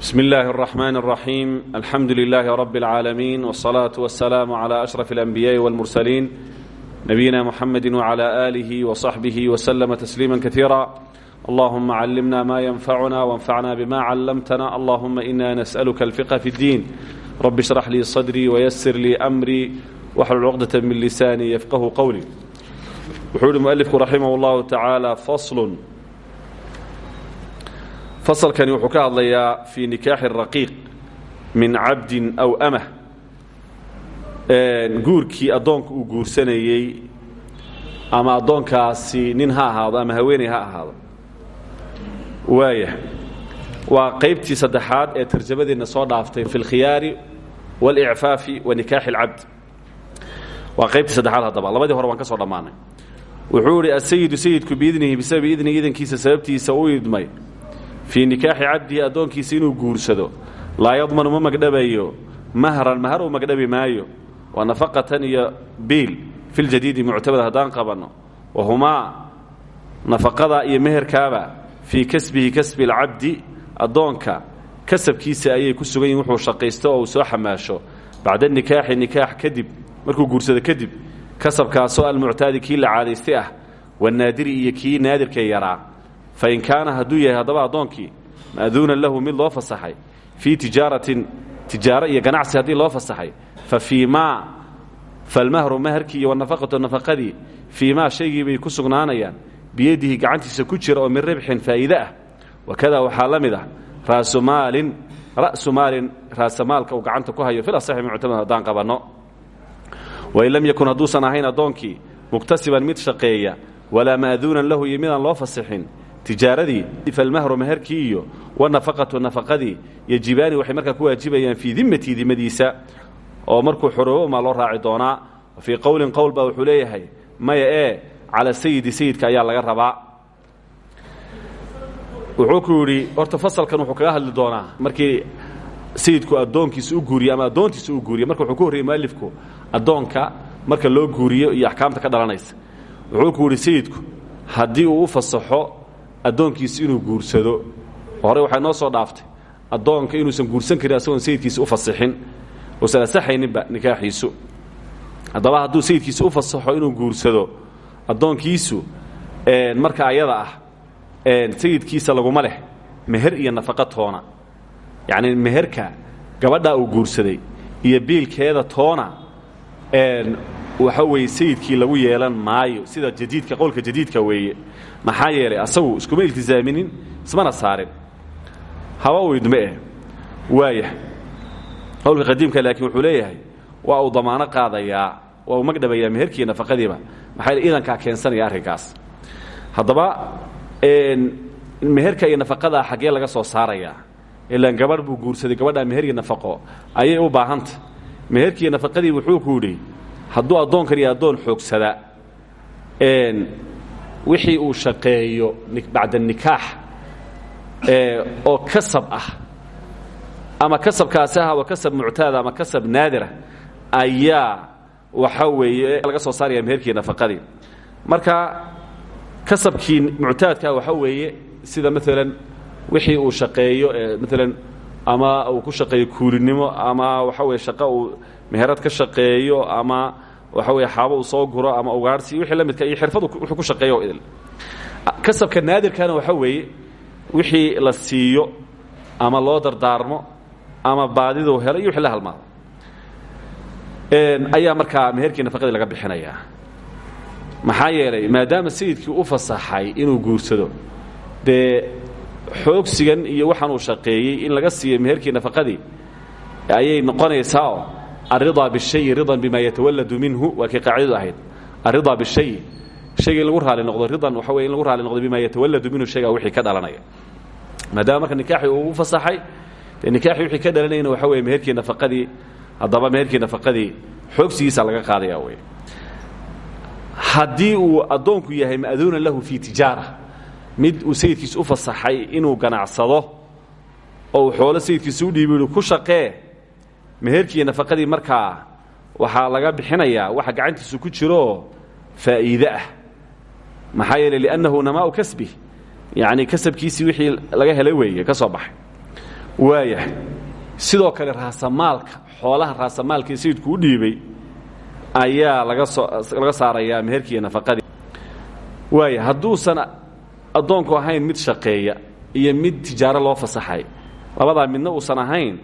بسم الله الرحمن الرحيم الحمد لله رب العالمين والصلاة والسلام على أشرف الأنبياء والمرسلين نبينا محمد وعلى آله وصحبه وسلم تسليما كثيرا اللهم علمنا ما ينفعنا وانفعنا بما علمتنا اللهم إنا نسألك الفقه في الدين رب اشرح لي صدري ويسر لي أمري واحلل عقدة من لساني يفقه قولي وحول المؤلف رحمه الله تعالى فصل fasalkani wuxuu ka hadlayaa fii nikaaxi raqiiq min cabdin aw amah. Guurkii addoonka uu guursanayey ama addoonkaasi nin ha ahaado ama haweeney ha ahaado. Waaya waa qaybtii saddexaad ee tarjamadeenna soo dhaaftay fi alkhiyaari waاlicfaafi wa nikaaxi اlcabd waa qaybtii saddexaad haddaba labadii hore waan ka soo dhammaanay. Wuxuu ihi asayidu sayidku biidnihi bisababi idni idankiisa sababtiisa u idmay fii nikaaxi cabdihi addoonkiisa inuu guursado. Laa yadmanu ma magdhabayo mahran mahar uu magdhabi maayo. Wa nafaqatan iyo biil filjadiidi muctabad haddaan qabanno wahumaa nafaqada iyo meherkaaba fii kasbihi kasbi alcabdi. Addoonka kasabkiisa ayay ku sugan yihiin wuxuu shaqaysto oo uu soo xamaasho. Bacda nikaaxi nikaax kadib markuu guursado kadib kasabkaasoo almuctaadi kii la caadaystay ah wanaadiri iyo kii naadirkee yaraa fain kaana hadduu yahay haddaba addoonkii ma'duunan lahu mid loo fasaxay fii tijaaratin tijaaro iyo ganacsi haddii loo fasaxay fa fii maa falmahru maharkii iyo wanafaqatu nafaqadii fii maa shaygii bay ku sugnaanayaan biyadihi gacantiisa ku jira oo min ribxin faa'iide ah. Wakada waxaa la mid ah raasumaalin ra'su maalin raasamaalka uu gacanta ku hayo fil asaxi muctamad haddaan qabanno. Wain lam mid shaqeeya walaa ma'duunan lahu iyo loo fasixin tijaaradii falmahru maharkii iyo wanafaqatu nafaqadii yajibaani waxay markaa ku waajibayaan fii dimatii dimadiisa oo markuu xoroobo maa loo raaci doonaa fii qowlin qowl baa wuxuu leeyahay maya ee cala sayidi sayidka ayaa laga rabaa. Wuxuu ku yidhi horta fasalkan wuxuu kaga hadli doonaa markii sayidku addoonkiisa u guuriye ama addoontiisa u guuriye marka wuxuu ku horreyey mualifku addoonka marka loo guuriyo iyo axkaamta ka dhalanaysa. Wuxuu ku yidhi sayidku haddii uu u fasaxo addoonkiisa inuu guursado. Hore waxay noo soo dhaaftay addoonka inuusan guursan karin asagoon sayidkiisa u fasixin uusan asaxayninba nikaaxiisu. Haddaba hadduu sayidkiisa u fasaxo inuu guursado addoonkiisu marka ayada ah sayidkiisa laguma leh meher iyo nafaqa toona. Yacni meherka gabadhaa uu guursaday iyo biilkeeda toona waxa weeye sayidkii lagu yeelan maayo sida jadiidka qowlka jadiidka weeye. Maxaa yeelay asagu iskuma iltizaaminin ismana saarin. Haba weydme eh. Waaya qowlka qadiimka laakiin wuxuu leeyahay waa uu damaano qaadayaa waa uu magdhabayaa meherkii nafaqadiiba. Maxaa yeel idankaa keensanaya arrinkaas. Haddaba meherka iyo nafaqadaa xaggee laga soo saarayaa. Ilaan gabadh buu guursaday gabadhaa meher iyo nafaqo. Ayay u baahanta. Meherkiiyo nafaqadii wuxuu ku yidhi hadduu addoonkan iyo addoon xoogsada wixii uu shaqeeyo bacda nikaax oo kasab ah ama kasabkaasi ah waa kasab muctaada ama kasab naadira ayaa waxa weeye laga soo saaraya meherkii nafaqadii. Marka kasabkii muctaadkaa waxa weeye sida maalan wixii uu shaqeeyo maalan ama uu ku shaqeeyo kuulinimo ama waxa weye shaqo uu meherad ka shaqeeyo ama waxa weye xaabo uu soo guro ama ugaarsi wixii la midka iyo xirfadu wuxuu ku shaqeeyo idil. Kasabka naadirkana waxa weeye wixii la siiyo ama loo dardaarmo ama baadiduu helo iyo wixii la halmaado. Ayaa markaa meherkii nafaqadii laga bixinayaa maxaa yeelay maadaama sayidkii u fasaxay inuu guursado dee xoogsigan iyo waxaan uu shaqeeyey in laga siiyo meherkii nafaqadii. Ayay noqonaysaa oo alridaa bishayi ridan bima yatawalladu minhu. Waa kii qaacidadu ahayd. Alridaa bishayi shayga in lagu raali noqdo ridan waxa weye in lagu raali noqdo bima yatawalladu minhu shaygaa wixii ka dhalanaya. Maadaama marka nikaaxii uu u fasaxay dee nikaaxii wixii ka dhalanayna waxa weye meherkii nafaqadii haddaba meherkii nafaqadii xoogsigiisa laga qaadaya wey haddii uu addoonku yahay ma'duunan lahu fii tijaara mid uu sayidkiisa u fasaxay inuu ganacsado oo uu xoolo sayidkiisa u dhiibi ku shaqee meherkii nafaqadii markaa waxaa laga bixinayaa waxa gacantiisu ku jiroo faa'iide ah. Maxaa yeeley liannahu namaau kasbih yacni kasabkiisii wixii laga helay weeye ka soo baxay. Waayahay sidoo kale raasamaalka xoolaha raasamaalkii sayidku u dhiibay ayaa laga soo laga saarayaa meherkii iyo nafaqadii. Waaya hadduusan addoonku ahayn mid shaqeeya iyo mid tijaaro loo fasaxay. Labadaa midna uusan ahayn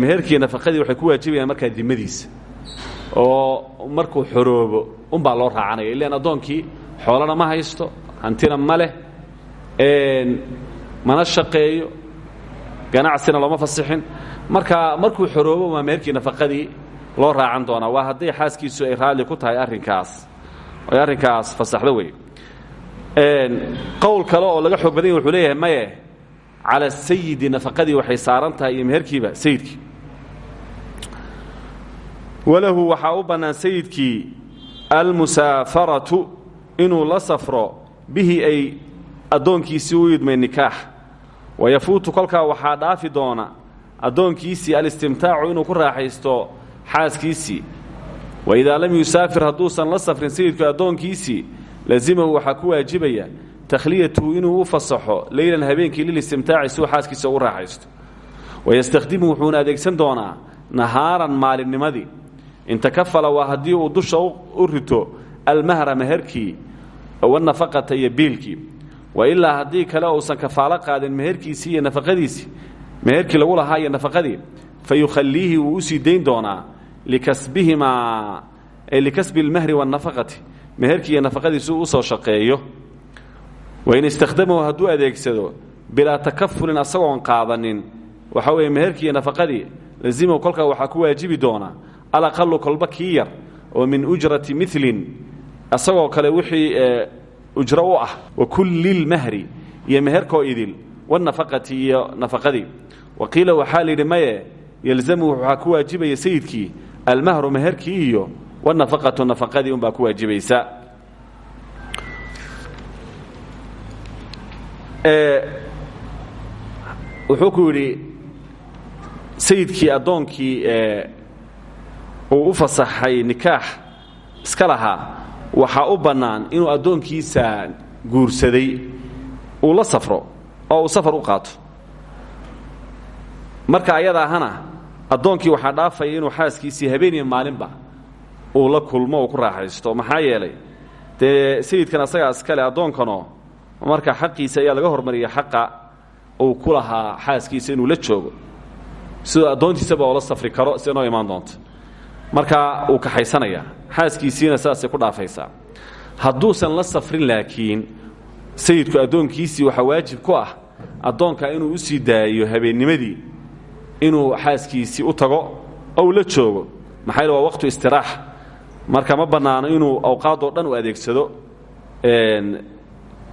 meherkii nafaqadii waxay ku waajibayaan markaa dimadiisa oo markuu xoroobo unbaa loo raacanaya. Ilaan addoonkii xoolana ma haysto hantina ma leh mana shaqeeyo ganacsina looma fasixin. Marka markuu xoroobo waa meherkii nafaqadii loo raacan doonaa. Waa hadday xaaskiisu ay raalli ku tahay arrinkaas. Ay arrinkaas fasaxdo wey qowl kale oo laga xoog badan yahy wuxuu leeyahay maye cala sayidi nafaqadii waxay saaran tahay iyo meherkiiba sayidkii walahu waxaa u bannaan sayidkii almusaafaratu inuu la safro bihi ay addoonkiisii u yidmay nikaax. Wayafuutu kolkaa waxaa dhaafi doona addoonkiisii alistimtaacu inuu ku raaxaysto xaaskiisii. Waidaa lam yusaafir hadduusan la safrin sayidku addoonkiisii lazimahu waxaa ku waajibaya takhliyatuhu inuu u fasaxo leylan habeenkii lilistimtaaci si uu xaaskiisa ugu raaxaysto wayastakhdimu wuxuuna adeegsan doonaa nahaaran maalinnimadii intakafala waa haddii uu dusha u rito almahra meherkii wanafaqata iyo biilkii wa ilaa haddii kale uusan kafaalo qaadin meherkiisii iyo nafaqadiisii meherkii lagu lahaa iyo nafaqadii fa yukhaliihi wuu u sii dayn doonaa likasbihimaa likasbi waاnafaqati meherkii iyo nafaqadiisi uu u soo shaqeeyo. Wain istakhdamahu hadduu adeegsado bilaa takafulin asagoon qaadanin. Waxaa weeye meherkii iyo nafaqadii lazimahu kolkaa waxaa ku waajibi doonaa alaqalu kolba kii yar oo min ujrati milin asagoo kale wixii ujro u ah. Wa kulli lmahri iyo meherkoo idil wanafaqati iyo nafaqadii. Wa qiila waxaa layidhi maye yelzamuhu waxaa ku waajibaya sayidkii almahru meherkii iyo wanafaqatu nafaqadii unbaa ku waajibaysa wuxuu ku yidhi sayidkii addoonkii uu u fasaxay nikaax iska lahaa waxaa u bannaan inuu addoonkiisa guursaday uu la safro oo uu safar u qaato marka ayada ahana addoonkii waxaa dhaafaya inuu xaaskiisii habeen iyo maalinba uu la kulmo uu ku raaxaysto. Maxaa yeelay dee sayidkan asagaa iskale addoonkanoo marka xaqiisa ayaa laga hormariya xaqa uu ku lahaa xaaskiisa inuu la joogo. Sidoo addoontiisaba oo la safri karo sida noo imaan doonto. Marka uu kaxaysanayaa xaaskiisiina sidaasay ku dhaafaysaa. Hadduusan la safrin laakiin sayidku addoonkiisii waxaa waajib ku ah addoonka inuu u sii daayo habeennimadii inuu xaaskiisii u tago ou la joogo. Maxaa waa waqtu istiraax marka ma bannaano inuu awqaadoo dhan u adeegsado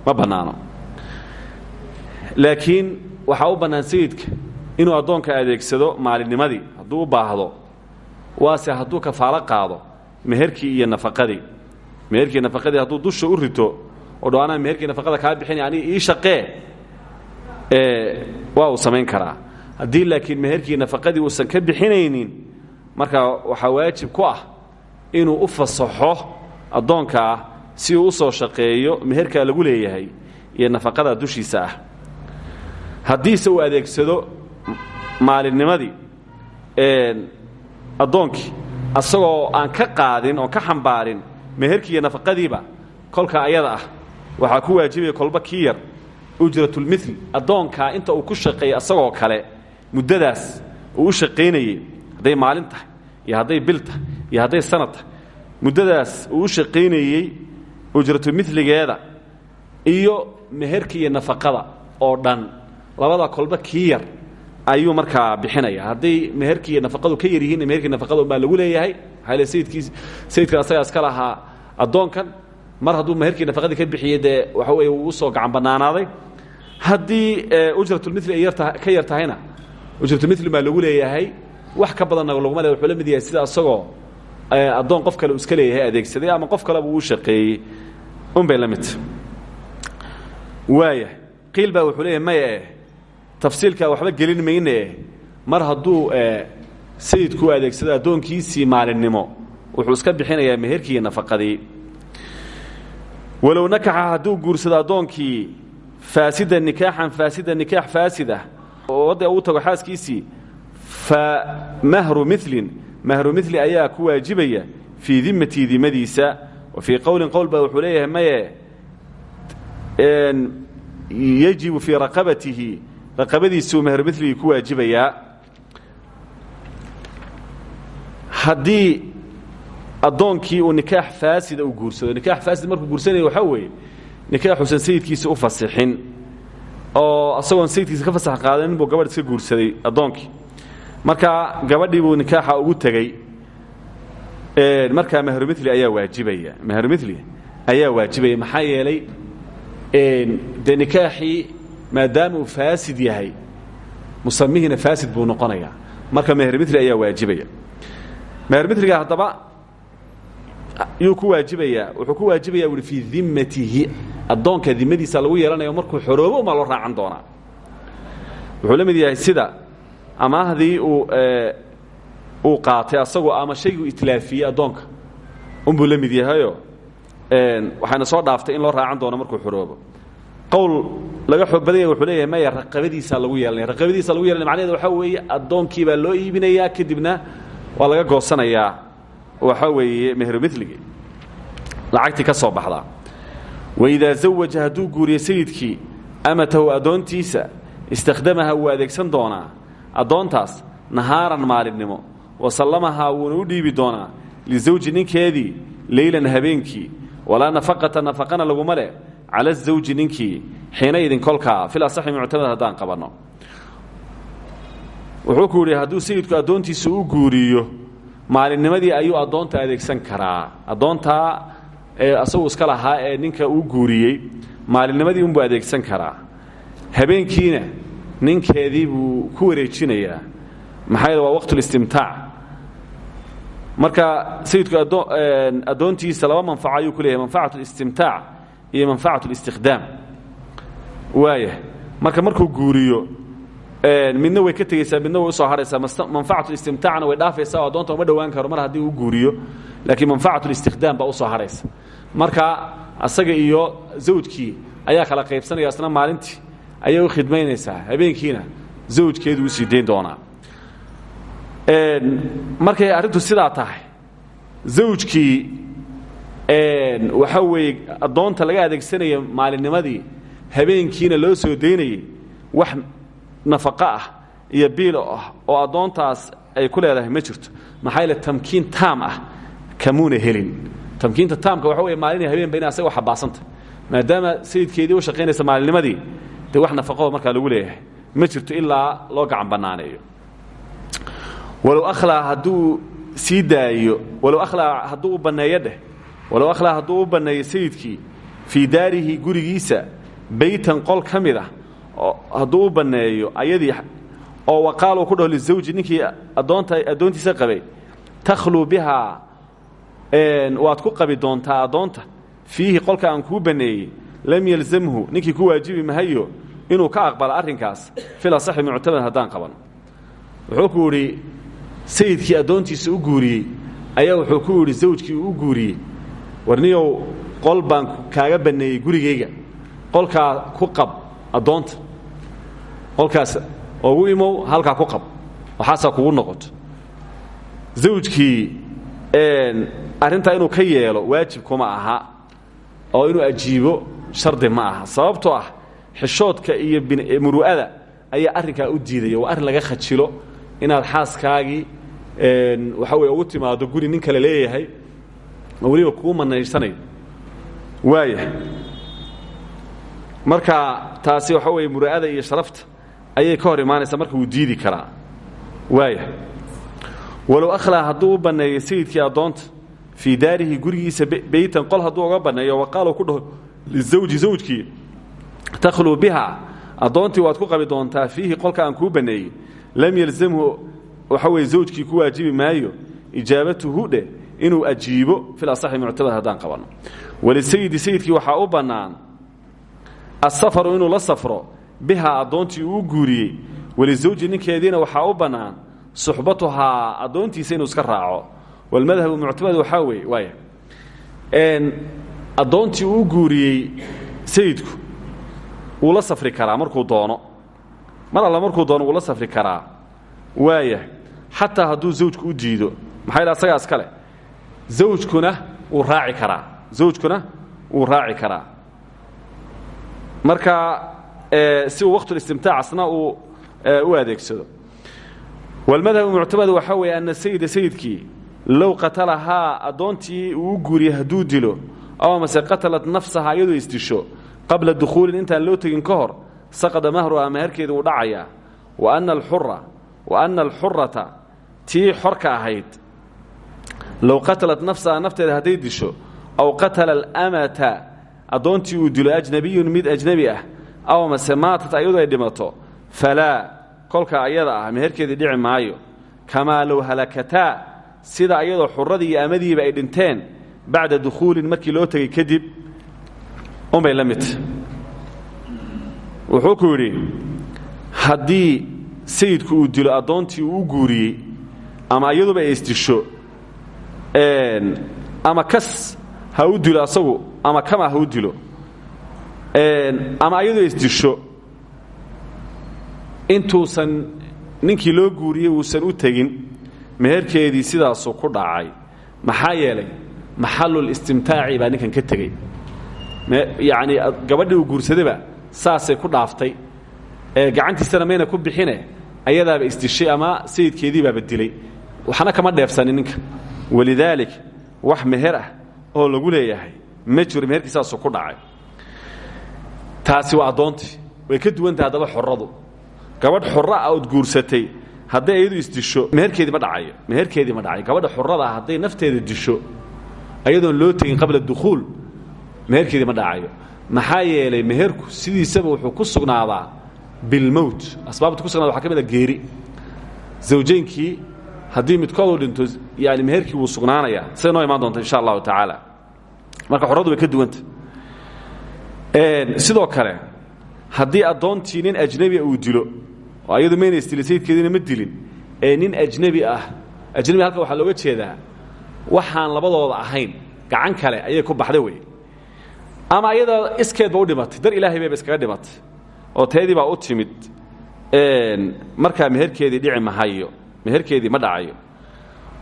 ma bannaano. Laakiin waxaa u bannaan sayidka inuu addoonka adeegsado maalinnimadii hadduu u baahdo waase hadduu kafaalo qaado meherkii iyo nafaqadii. Meherkii nafaqadii hadduu dusha u rito oo dho anaa nafaqada kaa bixinay aniga ii shaqee waa uu samayn karaa. Haddii laakiin meherkii nafaqadii uusan ka bixinaynin marka waxaa waajib ku ah inuu u fasaxo addoonkaa si uu u soo shaqeeyo meherkaa lagu leeyahay iyo nafaqada dushiisa ah. Haddiise uu adeegsado maalinnimadii addoonkii asagoo aan ka qaadin oon ka xambaarin meherkii iyo nafaqadiiba kolka ayada ah waxaa ku waajibaya kolba kii yar ujratulmil addoonkaa inta uu ku shaqeeyey asagoo kale muddadaas uu u shaqaynayey hadday maalin tahay iyo hadday bil tahay iyo hadday sanad tahay muddadaas uu u shaqaynayey ujratulmiligeeda iyo meherka iyo nafaqada oo dhan. Labada kolba kii yar ayuu markaa bixinaya hadday meherkii iyo nafaqadu ka yar yihiin meherkii nafaqada unbaa lagu leeyahay. Maxaa le sayidkii sayidkan asagaa iska lahaa addoonkan mar hadduu meherkii nafaqadii ka bixiyey dee waxa weeye wuu u soo gacan bannaanaaday. Haddii ujratulmili ay yarta ka yar tahayna ujratulmili baa lagu leeyahay wax ka badanna laguma le wuxuu la mid yahay sida asagoo addoon qof kale uu iska leeyahay adeegsaday ama qof kaleba uu shaqeeyey unbay la midta waaya qiil baa wuxuu leeyahay maya eh tafsiilkaa waxba gelin mayne mar hadduu sayidku adeegsado addoonkiisii maalinnimo wuxuu iska bixinayaa meherkii iyo nafaqadii. Walow nakaxa hadduu guursado addoonkii faasida nikaaxan faasida nikaax faasidah wadda uu tago xaaskiisii fa mahru milin mahru mili ayaa ku waajibaya fii dimatii dimadiisa wa fii qowlin qowl baa wuxuu leeyahay maye yajibu fii raqabatihi. Raqabadiisuu mahru miligii ku waajibayaa. Haddii addoonkii uu guursado nikaax faasid markuu guursanaya waxaa weeye nikaaxuusan sayidkiisa u fasixin oo asagoon sayidkiisa ka fasax qaadanin buu gabadh iska guursaday addoonkii markaa gabadhii buu nikaaxa ugu tegey markaa mahrumili ayaa waajibaya. Mahrumili ayaa waajibaya maxaa yeelay dee nikaaxii maadaama uu faasid yahay musamihiina faasid buu noqonayaa marka mahrumili ayaa waajibaya. Mahrumiliga haddaba yuu ku waajibayaa wuxuu ku waajibaya ui fii dimatihi addoonka dimadiisa lagu yeelanayo markuu xoroobo umaa loo raacan doonaa. Wuxuu la mid yahay sida amaahdii uu uu qaatay asagoo ama shayguu itlaafiyey addoonka unbuu la mid yahayo waxayna soo dhaaftay in loo raacan doono markuu xoroobo qowl laga xoog wuxuu leeyahay maya raqabadiisaa lagu yeelanaya raqabadiisa lagu yeelanaya macnaheeda waxaa weeye addoonkii baa loo iibinayaa kadibna waa laga goosanayaa. Waxaa weeye mehrumiligi lacagtii ka soo baxdaa. Waidaa zawaja hadduu guuriyo sayidkii amatahu addoontiisa istakhdamaha wuu doonaa addoontaas nahaaran maalinimo. Wasallamahaa wuuna u dhiibi doonaa lisawji ninkeedii leylan habeenkii. Walaa nafaqata nafaqana laguma leh. Cala zawji ninkii xiinaydin kolkaa. Fil asaxi muctamad haddaan qabanno. Wuxuu ku yidhi hadduu sayidku addoontiisa u guuriyo maalinnimadii ayuu addoonta adeegsan karaa. Addoontaa ee asagu iska lahaa ee ninka uu guuriyey maalinnimadii unbuu adeegsan karaa. Habeenkiina ninkeedii buu ku wareejinayaa. Maxaa yeele waa waqtulistimtaac marka sayidku addoontiisa laba manfaco ayuu ku leeyahay manfacat listimtaac iyo manfacat listikhdaam waaya marka markuu guuriyo midna way ka tegeysaa midna way u soo haraysaa manfacatulistimtaacna way dhaafaysaa oo addoonta uma karo mar haddii uu guuriyo laakiin manfacatulistikhdaam baa u soo haraysa. Marka asaga iyo zawjkii ayaa kala qaybsanaya isna maalintii ayay u khidmaynaysaa habeenkiina zawjkeedu u sii dayn doonaa. Markay arrintu sidaa tahay zawjkii waxaa weeye addoonta laga adeegsanaya maalinnimadii habeenkiina loo soo daynayay wax nafaqo ah iyo biil ah oo addoontaas ay ku leedahay ma jirto. Maxaa yaele tamkiin taam ah kamuuna helin. Tamkiinta taamka waxa wey maalin habeenba ina asaga xabaasanta maadaama sayidkeedii u shaqaynaysa maalinnimadii dee wax nafaqoo markaa lagu leeyahay. Ma jirto ilaa loo gacan bannaaneeyo walow akhlaa hadduu sii daayo walow akhlaa hadduu u banneeyo dheh walow akhlaa hadduu u gurigiisa beytan qol ka mid ah hadduu oo waqaaluu ku dhaho lizawji ninkii addoontiisa qabay takhluu bihaa waad ku qabi doontaa addoonta fiihi qolka aan kuu banneeyey lam yalzamhu ninkii ku waajibi mahayo inuu ka aqbalo arrinkaas fil asaxi muctamad haddaan qaban. Wuxuu ku yidhi sayidkii addoontiisa u guuriyey ayaa wuxuu ku yidhi zawjkii u guuriyey warniyow qol baan kaaga banneeyey gurigayga qolkaa ku qab addoonta qolkaas ogu imow halkaa ku qab. Waxaasaa kugu noqoto zawjkii arrintaa inuu ka yeelo waajib kuma aha oo inuu ajiibo shardi ma aha. Sababtoo ah xishoodka iyo muru'ada ayaa arrinkaa u diidaya waa arrin laga khajilo inaad xaaskaagii waxa wey ugu timaado guri nin kale leeyahay oo weliba kuu manaysanayo marka taasi waxa weeye muru'ada iyo sharafta ayay ka hor imaanaysaa marka wuu diidi karaa. Waaya walow akhlaa hadduu u banneeyo sayidkii addoonta fii daarihi gurigiisa beytan qol hadduu uga banneeyo waqaaluu ku dhaho lizawji zawjkii takhluu biha addoontii waad ku qabi doontaa fiihi qolka aan kuu banneeyey lam yalzamhu waxa weye zawjkii ku waajibi maayo ijaabatuhu dheh inuu ajiibo fil asaxi muctamad haddaan qabanno walisayidi sayidkii waxaa u bannaan asafaru inuu la safro bihaa addoontii uu guuriyey walizawji ninkeediina waxaa u bannaan suxbatuhaa addoontiisa inuu iska raaco walmadhabu muctamad waxaa weeye waaya addoontii uu guuriyey sayidku wuu la safri karaa markuu doono. Mar alla markuu doono wuu la safri karaa waaya xataa hadduu zawjku u diido maxaa yidha asagaa iska zawjkuna wuu raaci karaa. Zawjkuna wuu raaci karaa. Marka si uu waqtulistimtaacasna uu u adeegsado. Walmadhab muctamad waxaa weeye ana sayida sayidkii low qatalahaa addoontii u guuriyey hadduu dilo aw amase qatalat nafsaha iyadoo isdisho qabla dukhuulin intaan loo tegin ka hor saqada mahruha meherkeeda uu dhacayaa wa ana alxura wa ana alxurata tii xorka ahayd low qatalat nafsaha nafteeda hadday disho aw qatala alamata addoontii uu dilo ajnabiyun mid ajnebi ah aw amase maatat ayadoo ay dhimato falaa kolka ayada ah meherkeedii dhici maayo kamaa low halakataa sida ayadoo xuradii iyo amadiiba ay dhinteen bacda dukhuulin markii loo tegey kadib unbay la midta wuxuu ku yidhi haddii sayidku uu dilo addoontii uu u guuriyey ama iyaduba ay isdisho ama kas ha u dilo asagu ama kama ha u dilo ama ayadoo isdisho intuusan ninkii loo guuriyey uusan u tegin meherkeedii sidaasuu ku dhacay. Maxaa yeelay maxalul istimtaaci baa ninkan ka tegey. Yacnii gabadhii uu saasay ku dhaaftay. Ee gacantiisana mayna ku bixine ayadaaba isdishay ama sayidkeedii baaba dilay. Waxna kama dheefsanin ninka. Walidaalik wax meher ah oo lagu leeyahay ma jiro meherkii saasuu ku dhacay. Taasi waa addoontii. Way ka duwantahay haddaba xoradu gabadh xorro ah ood guursatay hadday iyadu isdisho meherkeedii ma dhacayo. Meherkeedii ma dhacayo. Gabadha xurada ah nafteeda disho ayadoon loo tegin qabla dukhuul meherkeedii ma dhacayo maxaa yeelay meherku sidiisaba wuxuu ku sugnaadaa bilmowt asbaabta ku sugnada waxa ka mid a geeri. Zawjeynkii haddii midkooduu dhinto yani meherkii wuu sugnaanayaa. Siday noo imaan doonta insha allahu tacaala. Marka xoradu way ka duwanta. Sidoo kale haddii addoontii nin ajnebia uu dilo oo ayadu mayna isdilin sayidkeediina ma dilin ee nin ajnebi ah ajnebi halka waxaa looga jeedaa waxaan labadooda ahayn gacan kale ayay ku baxday wey ama ayada iskeedba u dhimatay dar ilaahay bayba iskaga dhimatay. Oo teedii baa u timid markaa meherkeedii dhici mahayo meherkeedii ma dhacayo.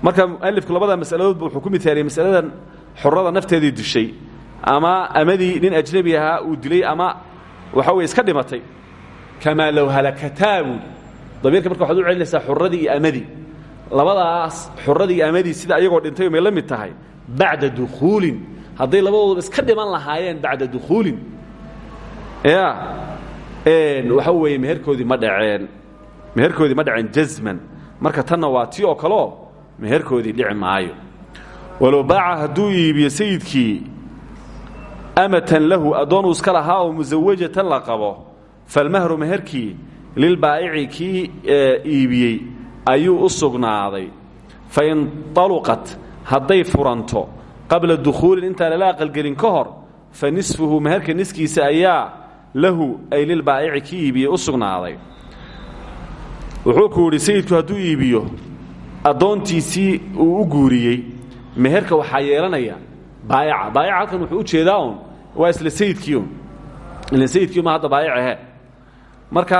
Marka mualifku labada masaladoodba wuxuu ku mithaaliyey masaladan xorada nafteedii dishay ama amadii nin ajnebi ahaa uu dilay ama waxa weye iska dhimatay. Kamaa low halakataa buuli damiirka marka waxad u celinaysaa xuradii iyo labadaas xuradii amadii sida ayagoo dhintay may la mid tahay bacda dukhuulin hadday labadooduba iska dhiman lahaayeen bacda dukhuulin ya waxa weeye meherkoodii ma dhaceen meherkoodii ma dhaceen jazman. Marka tanna waa tii oo kaleo meherkoodii dhici maayo. Walow baaca hadduu iibiyo amatan lahu addoonuu iska lahaa oo la qabo falmahru meherkii lilbaa'ici kii iibiyey ayuu u sugnaaday. Fain taluqat hadday furanto qabla dukhuulin intaan lala aqalgelin ka hor fa nisfuhu meherka niskiisa ayaa lahu ay lilbaa'ici kii iibiyey u sugnaaday. Wuxuu ku yidhi sayidku hadduu iibiyo addoontiisii uu u guuriyey meherka waxaa yeelanaya baayaca baayaca halkan wuxuu jeedaa un waa isla sayidkii un ila sayidkii ma hadda baayac ahe. Marka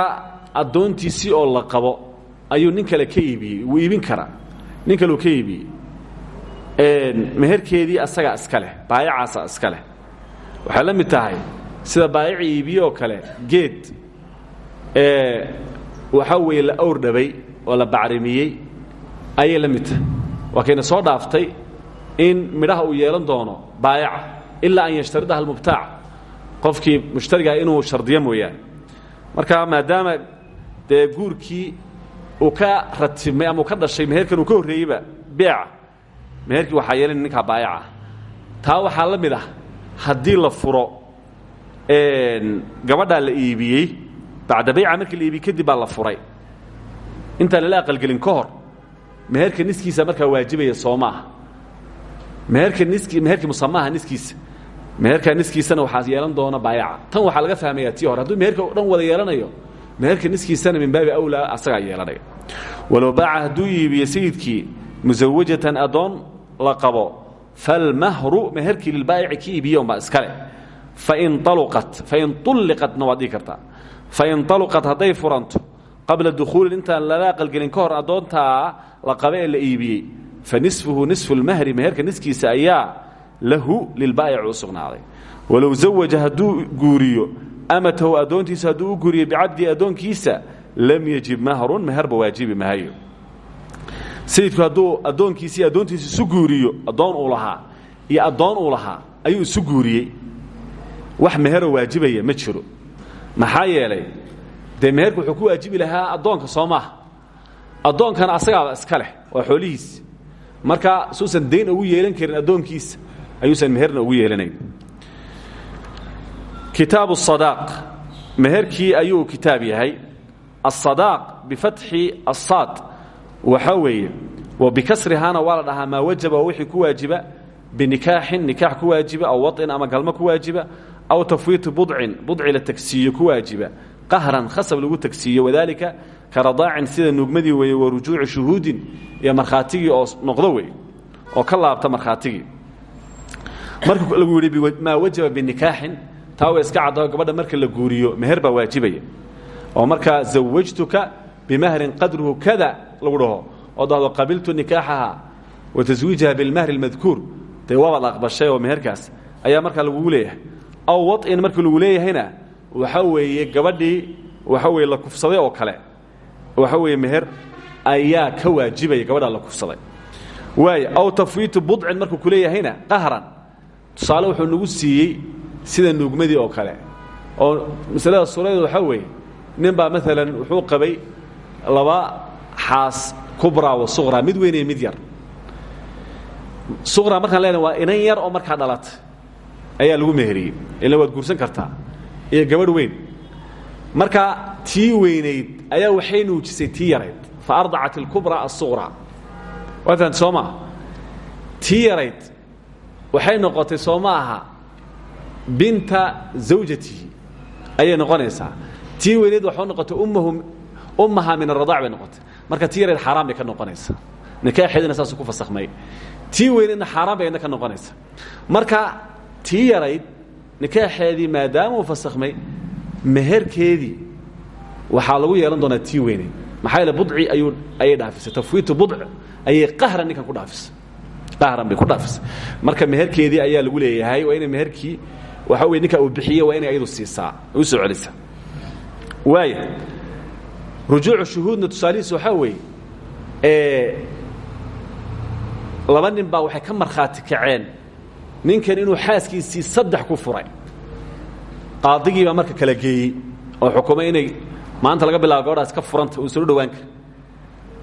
addoontiisii oo la qabo ayuu nin kale ka iibiyey wuu iibin karaa. Nin kaleu ka iibiyey meherkeedii asagaa iska leh baayacaasaa iska leh. Waxay la mid tahay sida baayaci iibiye oo kale geed waxaa weeye la awr dhabay oo la bacrimiyey ayay la mid tahay. Waa soo dhaaftay in midhaha uu yeelan doono baayaca ilaa an yashtaridaha almubtaac qofkii mushtarigaa inuu shardiyo mooyaane. Marka maadaama dee uu ka ratibmay ama uu ka dhashay meherkan uu ka horreeyeyba beeca meherkii waxaa yeelan ninkaa baayaca taa waxaa la mid ah haddii la furo gabadhaa la iibiyey bacda bayca markii la iibiyey kadib baa la furay. Intaan lala aqalgelin ka hor meherka niskiisa markaa waajibaya soo maaha meherka niski meherkii musamaaha niskiisa. Meherka niskiisana waxaa yeelan doona baayaca. Tan waxaa laga fahmayaa tii hore hadduu meherka o dhan wada yeelanayo meherka niskiisana min baabi awlaa asagaa yeelanaya walow baaca hadduu iibiye sayidkii musawajatan addoon la qabo falmahru meherkii lilbaayici ki iibiye unbaa iskale. Fain ulliqatna waad dhihi kartaa. Fain aluqat hadday furanto qabla dukhuulin intaan lala aqalgelin ka hor addoontaa la qaba ee la iibiyey. Fa nisfuhu nisfu lmahri meherka niskiisa ayaa lahu lilbaa'ic u sugnaaday walow zawaja hadduu guuriyo amatahu addoontiisa hadduu u guuriyo bicabdii addoonkiisa lam yajib mahrun meherba waajibi mahayo sayidku hadduu addoonkiisii addoontiisa isu guuriyo addoon uu lahaa iyo addoon uu lahaa ayuu isu guuriyey wax meheroo waajibaya ma jiro maxaa yeelay dee meherku ku waajibi lahaa addoonka soo maaha addoonkana asagaaba iska leh waa xoolihiisi marka suusan dayn ugu yeelan karin addoonkiisa ayuusan meherna ugu yeelanayn kitaabu sadaaq. Meherkii ayuu kitaab yahay. Asadaaq bifatxi asaad waxaa weeye wa bikasrihaana waa la dhahaa maa wajaba wixii ku waajiba binikaaxin nikaax ku waajiba aw waطin ama galmo ku waajiba aw tafwiiti budcin budci la tagsiiyo ku waajiba. Qahran khasab lagu tagsiiyo. Wadaalika ka radaacin sida nuugmadii weeye wa rujuuci shuhuudin iyo markhaatigii oo noqdo wey oo ka laabta markhaatigii. Marka lagu yidhi maa wajaba binikaaxin taa iska caddaho gabadha marka la guuriyo meher baa waajibaya. Oo markaa zawajtuka bimahrin qadruhu kada lagu dhaho. Oo dahdo qabiltu nikaaxaha wa taswiijaha bilmahri اlmadkuur dee waabaad aqbashay oo meherkaas ayaa markaa lagugu leeyahay. Aw waطin markii lagu leeyahayna waxa weeye gabadhii waxa weye la kufsaday oo kale. Waxa weeye meher ayaa ka waajibaya gabadhaa la kufsaday. Waay aw tafwiitu budcin markuu ku qahran. Tusaale wuxuu nagu siiyey sida nuugmadii oo kale. Oo masalada suuradeed waxaa weeye nin baa wuxuu qabay laba xaas kubra wa suqra mid weyn iyo mid yar. Suqra markaan leenahay waa inan yar oo markaa dhalatay ayaa lagu meheriyey ila waad guursan kartaa. Iyo gabadh weyn. Marka tii weynayd ayaa waxay nuujisay tii yarayd fa ardacat اlkubra asuqra waa fahamta soo maa tii yarayd waxay noqotay soo binta zawjatihi. Ayay noqonaysaa. Tii weynayd waxay noqotay ummahu ummaha min aradaac bay noqotay. Marka tii yarayd xaaraan bay ka noqonaysaa. Nikaaxeedina saasuu ku fasakhmay tii weynaydna xaaraan bay idna ka noqonaysaa. Marka tii yarayd nikaaxeedii maadaamuu fasakhmay meherkeedii waxaa lagu yeelan doonaa tii weynayd maxaa yeele budci ayuu ayay dhaafisay. Tafwiitu budc ayay qahran ninkan ku dhaafisay. Qahran bay ku dhaafisay. Marka meherkeedii ayaa lagu leeyahay waa inay meherkii waxa weye ninka uu bixiye waa inay ayadu siisaa u soo celisaa waaya rujuucu shuhuudna tusaalihiis waxaa weeye laba nin baa waxay ka markhaati kaceen ninkan inuu xaaskiisii saddex ku furay. Qaadigii baa marka kala geeyey oo xukumay inay maanta laga bilaabo gabadhaas ka furanta uu soo dhowaan kara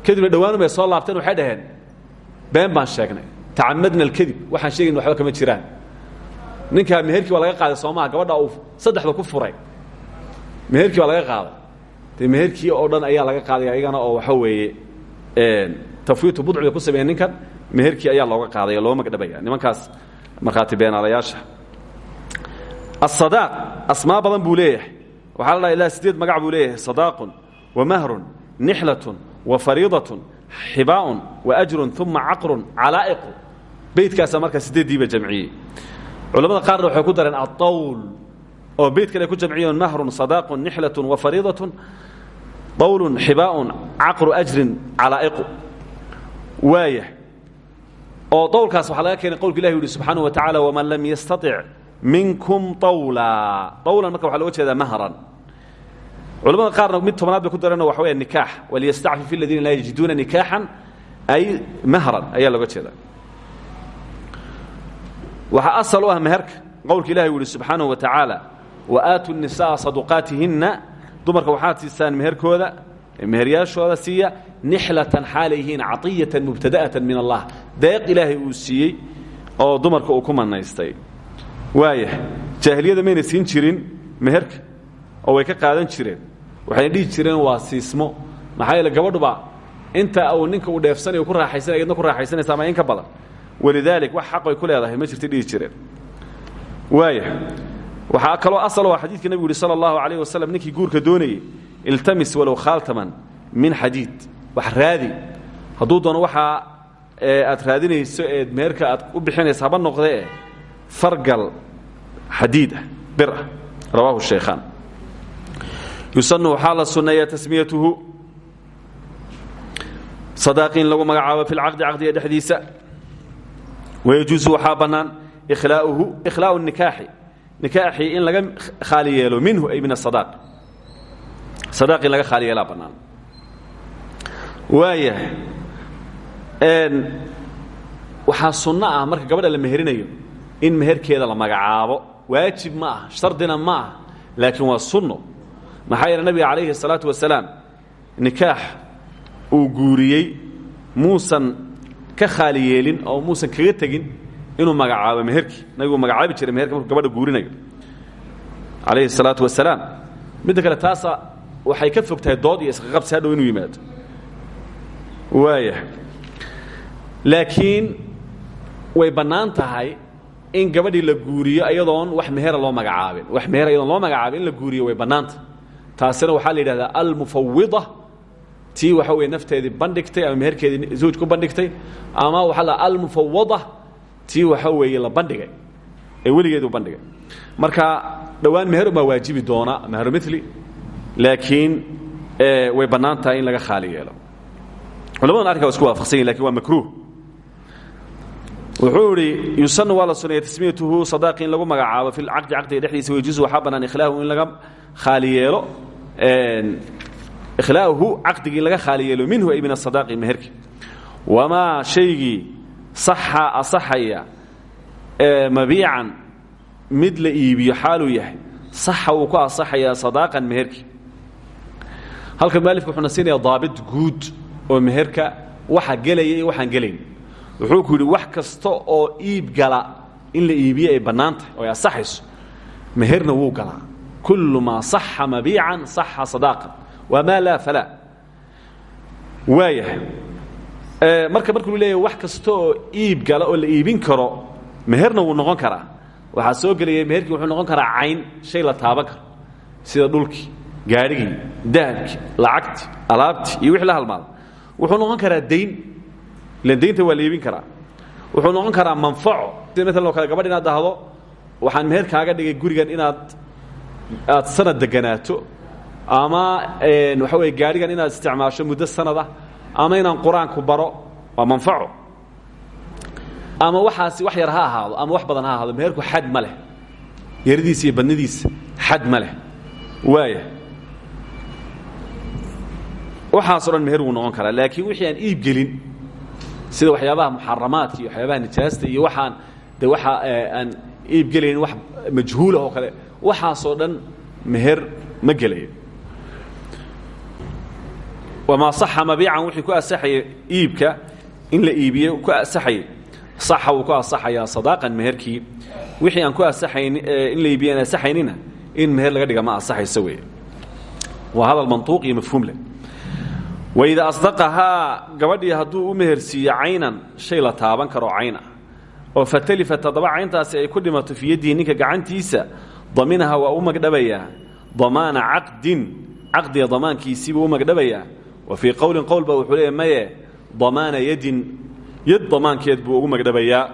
kadibna dhawaanu bay soo laabteen waxay dhaheen been baan sheegnay. Tacamadna alkadib waxaan sheegayn waxba kama jiraan ninkaa meherkii baa laga qaaday soomaha gabadha uu saddexda ku furay. Meherkii baa laga qaaday. Dee meherkii oo dhan ayaa laga qaaday ayagana oo waxa weeye tafwiitu budciga ku sameeyey ninkan. Meherkii ayaa looga qaaday oo looga magdhabaya nimankaas markhaati beenaalayaasha asadaaq asmaa badan buu leeyahay. Waxaa la dhaha ilaa sideed magac buu leeyahay. Sadaaqun wa mahrun nixlatun wa fariidatun xibaaun wa ajrun uma caqrun calaa'iqu. Beydkaasa markaa sideeddiiba jamciyey culamada qaarna waxay ku dareen aawl oo beyd kale ay ku jamciyeen mahrun sadaaqun nixlatun wa fariidatun dawlun xibaaun caqru ajrin calaa'iqu waaya oo dawlkaas waxaa laga keenay qowlka ilahi u yihi subxaanaه wa tacaala waman lam yastaطic minkum طawla طawlan marka waxa loga jeedaa mahran culamada qaarna mid tobnaad bay ku dareen waxa weya nikaax waliyastacfif اladiina laa yajiduuna nikaaxan ay mahran ayaa looga jeedaa waxaa asal u ah meherka qowlka ilahi uu yihi wa tacaala wa aatu nisaaa saduqaatihinna. Dumarka waxaad siisaan meherkooda meheryaashooda siiya nixlatan xaalay yihiin mubtada'atan min allah. Deeq ilaahay uu siiyey oo dumarka uu ku manaystay. Waaya jaahiliyada mayna siin jirin meherka oo way ka qaadan jireen. Waxayna dhihi jireen waa siismo. Maxaa yeele gabadhuba inta uu ninka uu dheefsanayo ku raaxaysanayo ku raaxaysanaysa ama in ka badan walidaalik wax xaq ay ku leedahay ma jirta dhihi jireen. Waaya waxaa kaloo asal oo xadiidka nebigu yuhi sala allahu alayh wasalam ninkii guurka doonayey iltamis walow khaaltaman min xadiid. Wax raadi. Hadduu doono waxaa aad raadinayso eed meherka aad u bixinaysa haba noqdee fargal xadiid ah bir ah. Rawaahu shaykhaan. Yusanu waxaa la sunneeyaa tasmiyatuhu. Sadaaqi in lagu magacaabo fi lcaqdi caqdiga dhexdiisa wayajuusu waxaa bannaan ikhlaauhu ikhlaau nikaaxi. Nikaaxii in laga khaali minhu ay min asadaaq sadaaq laga khaali yeelaa bannaan. Waayahay waxaa sunno ah marka gabadha la meherinayo in meherkeeda la magacaabo. Waajib ma ah shardina ma ah laakiin waa sunno. Maxaa yeele nabiga calayhi الsalaatu wasalaam nikaax uu muusan ka khaali yeelin oo muusan kaga tegin inuu magacaabo meherkii. Nabigu magacaabi jiray meherka markuu gabadha guurinayo. Calayhi الsalaatu wasalaam midda kale taasa waxay ka fog tahay dood iyo isqaqabsi hadhow inuu yimaado. Waaya laakiin way bannaan tahay in gabadhii la guuriyo iyadoon wax mehera loo magacaabin. Wax meher iyadoon loo magacaabin in la guuriyo way bannaantahay taasina waxaa la yidhahdaa almufawida tii waxa weye nafteedii bandhigtay ama meherkeedii zawj ku bandhigtay ama waxaa la almufawada tii waxa weeye la bandhigay ee weligeedu bandhigay. Marka dhowaan meher umaa waajibi doona mehru mili laakiin way bannaan tahay in laga khaali yeelo. Culamadan arrinka wa isku waafaqsan yahin laakiin waa makruuh. Wuxuu idhi yusanu waa la suneeya tasmiyatuhu sadaaqi in lagu magacaabo fi lcaqdi caqdiga dhexdiisa wayajuusu waxaa bannaan ikhlaahu in laga khaali yeelo ikhlaahu caqdigii laga khaali minhu ay min asadaaqi meherki wamaa shaygii saxa asaxaya mabiican mid la iibiyo xaaluu yahay saxa wuu ku asaxayaa sadaaqan meherki halkan mualifka wuxuuna siinaya daabit guud oo meherka waxa gelaya iyo waxaan gelayn wuxuu ku yidhi wax kasta oo iib gala in la iibiye ay bannaan oo ay asaxayso meherna wuu galaa kullu maa saxa mabiican saxa sadaaqan wamaa laa falaa waayahay marka markuu leeyahy wax kasta oo iib gala oo la iibin karo meherna wuu noqon karaa. Waxaa soo gelaya meherkii wuxuu noqon karaa cayn shay la taaban karo. Sida dhulkii gaadhigii dahabkii lacagtii alaabtii iyo wixii la halmaada wuxuu noqon karaa dayn ilan daynta waa la iibin karaa. Wuxuu noqon karaa manfaco. Sida maalan o kale gabadh inaad dhahdo waxaan meher kaaga dhigay gurigan inaad aad sanad deganaato ama waxa weye gaadhigan inaad isticmaasho muddo sanad ah ama inaan qur'aanku baro waa manfaco ama waxaasi wax yar ha ahaado ama wax badan ha ahaado meherku xad ma leh. Yaradiisa iyo badnidiisa xad ma leh. Waaya waxaaso dhan meher wuu noqon karaa laakiin wixii aan iib gelin sida waxyaabaha muxaramaadka iyo waxyaabaha nijaasta iyo waxaan de waxa aan iib gelaynin wax majhuulah oo kale waxaasoo dhan meher ma gelayo wamaa saxa mabiican wixii ku asaxaya iibka in la iibiye ku asaxayay saxa wuu ku asaxayaa sadaaqan meherkii wixii aan ku asaxayn in la iibiye aan asaxaynina in meher laga dhiga ma asaxayso weeye waa hadal mantuuq iyo mafhuum leh waida asdaqahaa gabadhii hadduu u mehersiiyo caynan shay la taaban karo cayn ah oo fatalifat haddaba cayntaasi ay ku dhimato fii yadihi ninka gacantiisa daminaha waa u magdhabayaa damaana caqdin caqdiga damaankiisiibuu wa fii qowlin qowl ba wuxuu leeya maye damaana yadin. Yad damaankeed buu ugu magdhabayaa.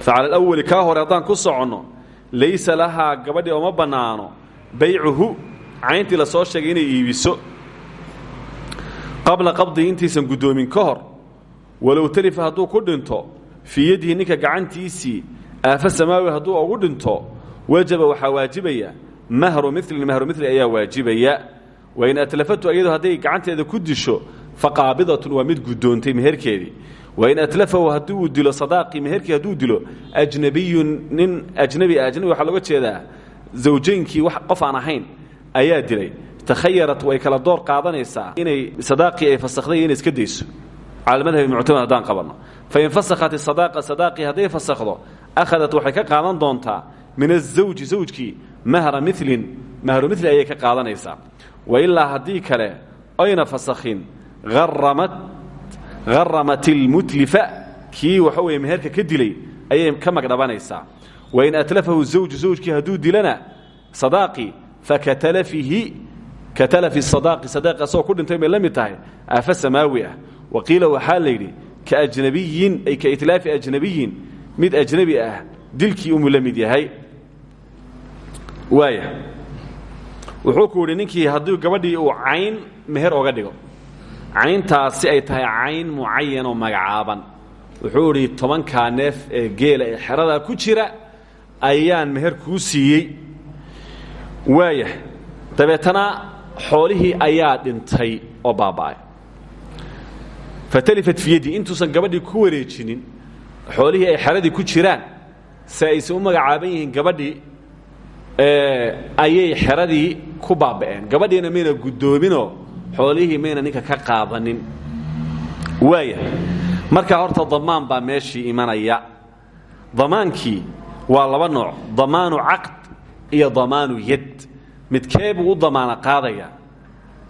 Fa cala alawali kaa hore haddaan ku soconno laysa lahaa gabadhii ooma bannaano baycuhu cayntii la soo sheegay inay iibiso. Qabla qabdihi intaysan guddoomin ka hor walow talifa hadduu ku dhinto fii yadihi ninka gacantiisii aafa samaawi hadduu ugu dhinto wajaba waxaa waajibaya mahru milin mahru mili ayaa waajibaya wain atlafatu iyadu hadday gacanteeda ku disho faqaabidatun waa mid guddoontay meherkeedii. Wain atlafahu haddii uu dilo sadaaqii meherkii hadduu dilo ajnabiyun nin ajnabi ajnabi waxaa looga jeedaa zawjaynkii qof aan ahayn ayaa dilay. Takhayarat way kala door qaadanaysaa inay sadaaqii ay fasakhday inay iska dayso. Cala madhabi muctamad haddaan qabanno. Fain fasakhat isadaaqa sadaaqii hadday fasakhdo akhadat waxay ka qaadan doontaa min azawji zawjkii mahra milin mahru mili ayay ka qaadanaysaa. Wa ilaa haddii kale ayna fasakhin aramat haramat ilmutlifa kii waxa weeye meherka ka dilay ayay ka magdhabanaysaa. Wain atlafahu zawju zawjkii hadduu dilana sadaaqii fakatalafihi katalafi sadaaqi sadaaqi asagoo ku dhintay bay la tahay aafa samaawi ah. Wa qiila waxaa la yidhi kaajnabiyin ay ka itlaafi ajnabiyin mid ajnabi ah dilkii umuu la yahay. Waaya wuxuu ku yidhi ninkii haddii gabadhii uu cayn meher oga dhigo cayntaasi ay tahay cayn mucayan oo magacaaban. Wuxuu idhi tobankaa neef ee geela ee xeradaa ku jira ayaan meher kuu siiyey. Waaya dabeetana xoolihii ayaa dhintay oo baaba'ay. Fatalifat fi yaddi intuusan gabadhii ku wareejinin xoolihii ay xeradii ku jiraan si aysan u magacaaban yihiin gabadhii ayay xeradii ku baaba'een. Gabadhiina mayna guddoominoo xoolihii mayna ninka ka qaadanin waaya markaa horta damaan baa meeshii imanaya. Damaankii waa laba nooc damaanu caqd iyo damaanu yad. Midkee buu u damaana qaadaya.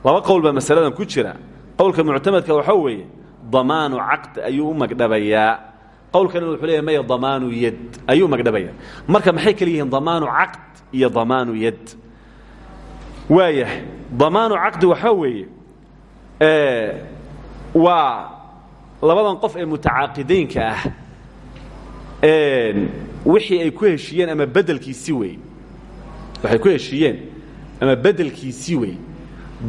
Laba qowl baa masaladan ku jira. Qowlka muctamadka waxaa weeye damaanu caqd ayuu u magdhabayaa. Qowlkana wuxuu leeyahy maya damaanu yad ayuu magdhabayaa. Marka maxay kala yihiin damaanu caqd iyo damaanu yad waayahay damaanu caqdi waxaa weeye waa labadan qof ee mutacaaqidaynka ah wixii ay ku heshiiyeen ama bedelkiisi wey waxay ku heshiiyeen ama bedelkiisii wey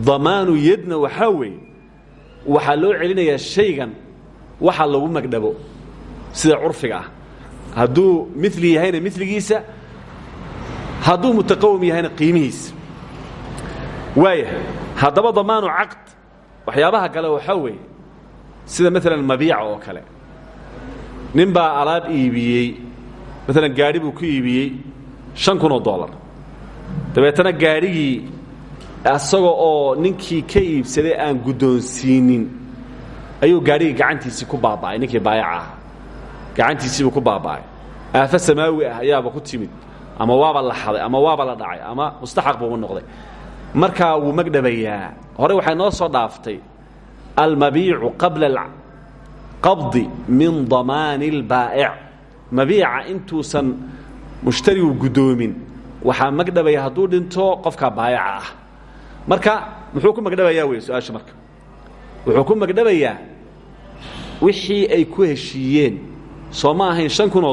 damaanu yadna waxaa weeye waxaa loo celinayaa shaygan waxa lagu magdhabo sida curfiga ah. Hadduu mili yahayna miligiisa hadduu mutaqawim yahayna qiimihiisa waaya haddaba damaanu caqd waxyaabaha kale waxaa weeye sida maalan mabiica oo kale. Nin baa alaab iibiyey maalan gaadhi buu ku iibiyey shan dollar. Dabeetana gaadhigii asaga oo ninkii ka iibsaday aan guddoonsiinin ayuu gaadhigii gacantiisii ku baaba'ay ninkii baayaca ah ku baaba'ay. Aafo samaawi ah ayaaba ku timid ama waaba la xaday ama waaba la dhacay ama mustaxaq buuba noqday markaa wuu magdhabayaa hore waxay noo soo dhaaftay almabiicu qabla alqabdi min damaani اlbaa'ic mabiica intuusan mushtarigu guddoomin. Waxaa magdhabaya hadduu dhinto qofkaa baayaca ah. Marka muxuu ku magdhabayaa wey su'aasha marka? Wuxuu ku magdhabayaa wixii ay ku heshiiyeen. Soo ma ahayn shan kun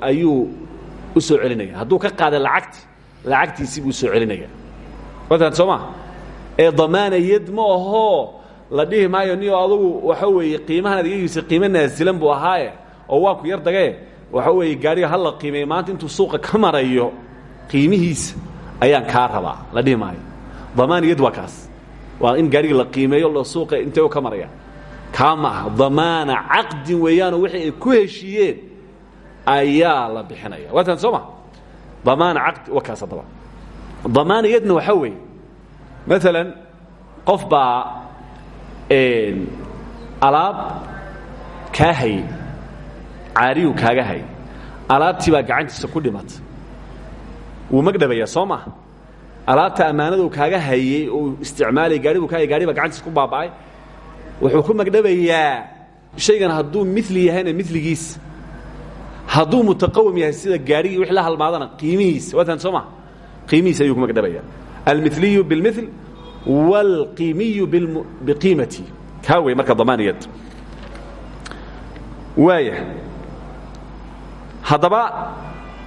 ayuu u soo celinaya hadduu ka qaaday lacagti lacagtiisii buu soo celinaya watan soo maa ee damaana yad ma ahoo la dhihi maayo niyo adugu waxa weeye qiimahan ad iga iibsay qiimo naasilan buu ahaaye oo waan ku yar dagee waxa weeye gaadhiga ha la qiimeeyo maanta intuu suuqa ka marayo qiimihiisa ayaan kaa rabaa la dhihi maayo. Damaan yad waa kaas. Waa in gaadhiga la qiimeeyo lo suuqa intee ka maraya. Kaa ma aha. Damaana caqdin weeyaanoo wixii ay ku heshiiyeen ayaa la bixinaya. Waatan soo ma damaana caqdi waa kaas haddaba damaana yadna waxaa weeye maalan qof baa alaab kaa hayey caariyuu kaaga hayay alaabtii baa gacantiisa ku dhimata wuu magdhabayaa soo maha alaabta ammaanadu kaaga hayey oo isticmaalay gaarigu ka hayay gaari baa gacantiisa ku baaba'ay wuxuu ku magdhabayaa shaygan hadduu mili yahayna miligiisa hadduu mutaqawim yahay sida gaarigii wix la halmaadana qiimihiisa waataan soo maha ayuu ku magdhabayaa almiliyu bilmil wاlqiimiyu biqiimati. Kaa marka damaaniyad. Waaya haddaba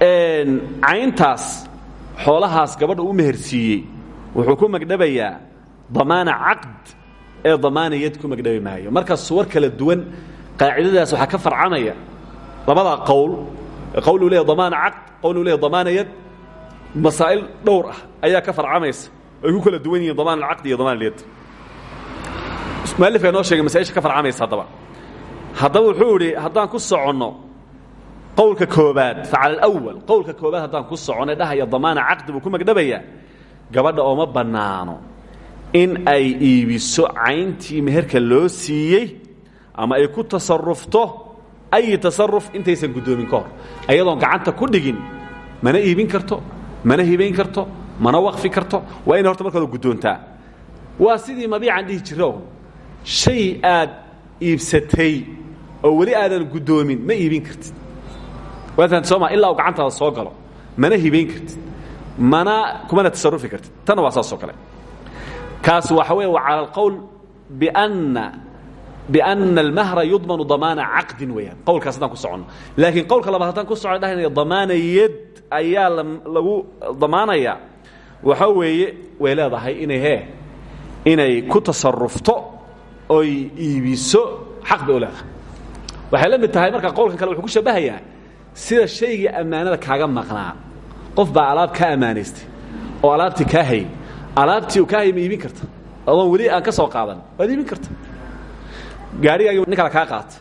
cayntaas xoolahaas gabadha u mehersiiyey wuxuu ku magdhabayaa damaana caqd ee damaaniyad ku magdhabi maayo. Marka suwar kala duwan qaacidadaas waxaa ka farcamaya labadaa qowl qowluu leeya damaana caqd qowluu leeya damaana yad masaa'il dhowr ah ayaa ka farcamaysa. Ay ku kala duwan yihiin damaan alcaqdi iyo damaan alyad mualifkaa noo sheegay masaaisha ka farcamaysa haddaba. Haddaba wuxuu idhi haddaan ku soconno qowlka koobaad facala alawal qowlka koobaad haddaan ku soconno ee dhahaya damaana caqdi buu ku magdhabayaa gabadha ooma bannaano. In ay iibiso cayntii meherka loo siiyey ama ay ku tasarufto ay tasaruf intaysan guddoomin ka hor ayadoon gacanta ku dhigin mana iibin karto mana hibayn karto mana waqfi karto waa inay horta marka hore guddoontaa waa sidii mabiican dhihi jiro shay aad iibsatay oo weli aadan guddoomin ma iibin kartid waatan sooma ilaa uu gacantaada soo galo mana hibayn kartid mana kumana tasarufi kartid tanna waa saasoo kale kaas waxa weeye waa cala alqowl bianna bianna almahra yudmanu damaana caqdin weeyaan qowlkaas haddaan ku soconno laakiin qowlka labaad haddaan ku socon dhahaynaya damaana yad ayaa lagu damaanayaa waxaa weeye way leedahay inay hee inay ku tasarufto oy iibiso xaq bay u leedahay waxay la mid tahay marka qowlkan kale wuxuu ku shabahayaa sida shaygii ammaanada kaaga maqnaa qof baa alaab kaa ammaanaystay oo alaabtii kaa hayay alaabtii uu kaa hayay ma iibin karta adoon weli aan ka soo qaadan waad iibin karta gaarigaagii nin kale kaa qaata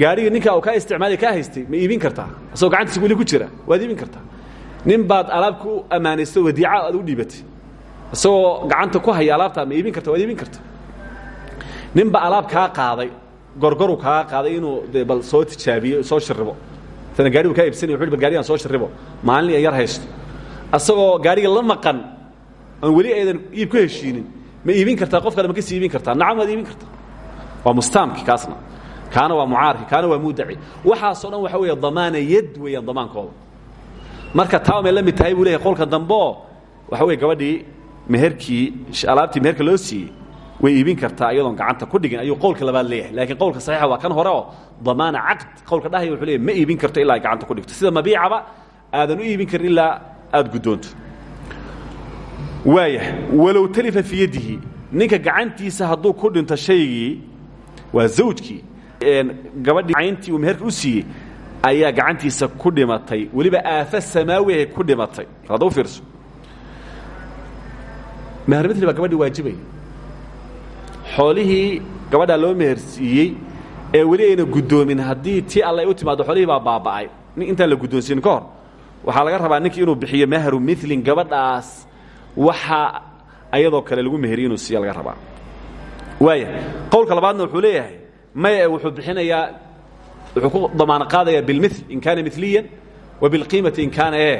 gaarigii ninkaa uu kaa isticmaalay kaa haystay ma iibin kartaa? Asagoo gacantiisa weli ku jira waad iibin kartaa? Nin baad alaab ku ammaanaystay wadiica aad u dhiibatay. Isagoo gacanta ku haya alaabtaa ma iibin karta waad iibin karta nin ba alaab kaa qaaday gorgoru kaa qaaday inuu de bal soo tijaabiyo soo shiribo tana gaarigu kaa iibsanay wuxu bal gaarigaan soo shiribo maalin ay yar haysto. Asagoo gaariga la maqan aan weli aydan iib ku heshiinin ma iibin kartaa qof kale ma ka sii iibin kartaa. Nacam waad iibin kartaa waa mustaamki kaasna. Kaana waa mucaarki kaana waa mudaci. Waxaasoo dhan waxa weeye damaana yad weeyaan damaankooda marka taa may la mid tahay buu leeyahay qolka dambeoo waxa weye gabadhii meherkii alaabtii meherka loo siiyey way iibin kartaa iyadoon gacanta ku dhigin. Ayuu qowlka labaad leeyahay. Laakiin qowlka saxiixa waa kan hore oo damaana caqd qowlka dhahaya wuxuu leeyahy ma iibin karto ilaa ay gacanta ku dhigto. Sida mabiicaba aadan u iibin karin ilaa aada guddoonto. Waaya walow talifa fii yadihi ninka gacantiisa hadduu ku dhinto shaygii waa zawjkii. Gabadhii cayntii uu meherka u siiyey ayaa gacantiisa ku dhimatay. Weliba aafo samaawihay ku dhimatay. Hadda u fiirso. Mehermitli baa gabadhii waajibaya xoolihii gabadhaa loo mehersiiyey ee weli ayna guddoomin haddii tii alle ay u timaado xoolihii baa baaba'ay. Intaan la guddoonsiinin ka hor waxaa laga rabaa ninkii inuu bixiyo mahru milin gabadhaas. Waxa ayadoo kale lagu meheriye inuu siiya laga rabaa waaya qowlka labaadna wuxuu leeyahay maya wuxuu bixinayaa wuxuu ku damaano qaadayaa bilmil in kaana miliyan wa bilqiimati in kaana e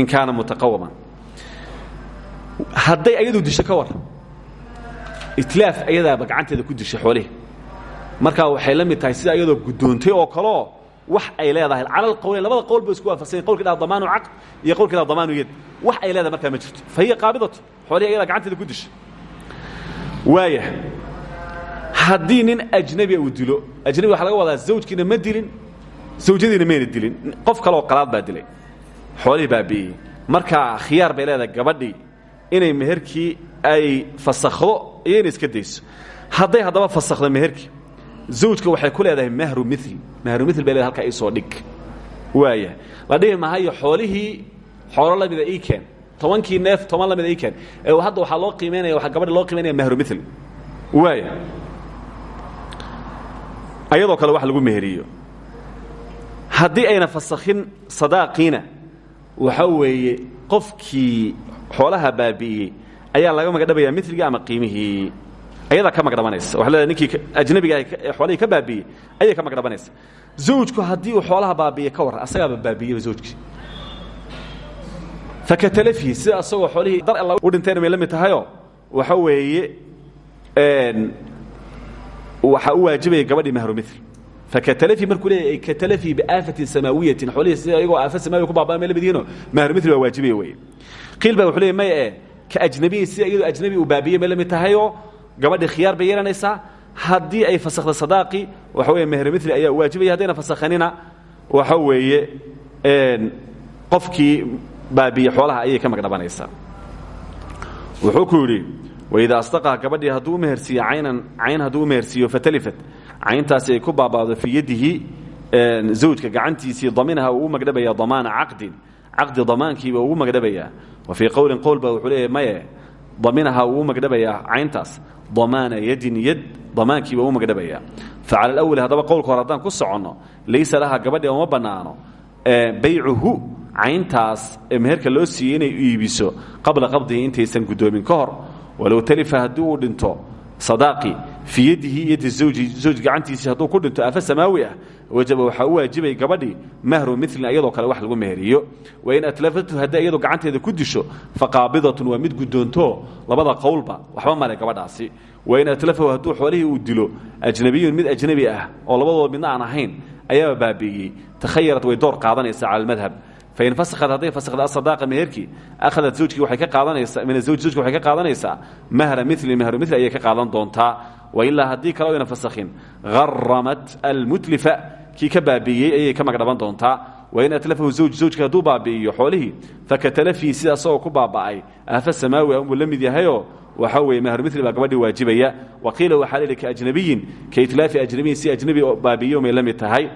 in kaana mutaqawaman hadday ayadu disho ka war itlaaf ayadaaba gacanteeda ku dishay xoolihii markaa waxay la mid tahay sida ayadoo guddoontay oo kaleo wax ay leedahay. Cala alqowleyn labada qowl ba isku waafaqsan qolki dhaha damaanu caqd iyo qolki dhaha damaanu yad wax ay leedahay markaa ma jirto. Fa hiya qaabidatu xoolihii ayadaa gacanteeda ku dishay waaya haddii nin ajnabi uu dilo ajnabi waxa laga wadaa zawjkiina ma dilin zawjadiina mayna dilin. Qof kaleoo qalaad baa dilay. Xoolihii baabi'iyey markaa khiyaar bay leedahay gabadhii inay meherkii ay fasakhdo iyo iska dayso. Hadday haddaba fasakhdo meherkii zawjka waxay ku leedahay mahru mil mahru mil bay leedahay halkaa iisoo dhig. Waaya la dhihi mahayo xoolihii xoolo la mida ii keen. Tobankii neef toban la mida ii keen. Ee hadda waxaa loo qiimaynaya waxaa gabadha loo qiimaynaya mahru mil waaya ayadoo kale wax lagu meheriyo. Haddii ayna fasakhin sadaaqiina waxa weeye qofkii xoolaha baabi'iyey ayaa laga magdhabayaa miligii ama qiimihii. Ayadaa ka magdhabanaysa. Waa leedahay ninkii ajnabiga ee xoolihii ka baabi'iyey ayay ka magdhabanaysa. Zawjku haddii uu xoolaha baabi'iye ka warran asagaaba baabi'iyeba zawjkii fakatalafihi sida asagoo xoolihii dar alla u dhintayna may la mid tahayoo waxa weeye waxaa u waajibaya gabadhii mahru mil fakatalafi markuu leeyahy ay katalafi biaafatin samaawiyatin xoolihii sida iyagoo aafad samaawiya ku baabaa may la mid yihiinoo mahru mil baa waajibaya weye qiil baa wuxuu leeyay maya e ka ajnabiyin sida iyadoo ajnabi uu baabiye may la mid tahayoo gabadhii khiyaar bay yeelanaysaa. Haddii ay fasakhda sadaaqi waxa weeye mahru mili ayaa u waajibaya haddayna fasakhanina waxa weeye qofkii baabiye xoolaha ayay ka magdhabanaysaa. Wuxuu ku yidhi waidaa astaqaa gabadhii hadduu u mehersiiyo caynan cayn hadduu u mehersiiyo fatalifat cayntaasi ay ku baabaado fii yadihi zawjka gacantiisii daminaha uu u magdhabaya damaana caqdin caqdi damaankiiba ugu magdhabayaa wa fii qowlin qowl ba wuxuu leeyahy maye daminaha uu u magdhabayaa cayntaas damaana yadin yad damaankiiba u magdhabayaa fa cala alawali haddaba qowlka hore haddaan ku soconno laysa laha gabadhii uma bannaano baycuhu cayntaas meherka loo siiyey inay qabla qabdihi intaysan guddoomin ka walow talifa haddii uu dhinto sadaaqi fii yadihi yadi zawji zawj gacantiisii hadduu ku dhinto afa samaawi ah wajaba waxaa u waajibay gabadhii mahru milin iyadoo kale wax lagu meheriyo wain atlafatu haddii iyadu gacanteeda ku disho faqaabidatun waa mid guddoonto labada qowlba waxba male gabadhaasi wain atlafahu hadduu xoolihii uu dilo ajnabiyun mid ajnabi ah oo labadood midna aan ahayn ayaaba baabi'iyey takhayarat way door qaadanaysaa cala almadhab fain fasakhat hadday fasakda asadaaqa meherkii akhadat zawjkii waxay ka qaadanaysaa min azawji zawjka waxay ka qaadanaysaa mahra mili mahru mili ayay ka qaadan doontaa wailaa haddii kale oyna fasakhin haramat almutlifa kii ka baabi'iyey ayay ka magdhaban doontaa wain atlafahu zawj zawjka hadduu baabi'iyo xoolihii fakatalafihi sida asagoo ku baaba'ay aafa samaawi a unbuu la mid yahayoo waxa weeye mahrumili baa gabadhii waajibaya waqiila waxaa la yidhi kaajnabiyin kaitlaafi tahay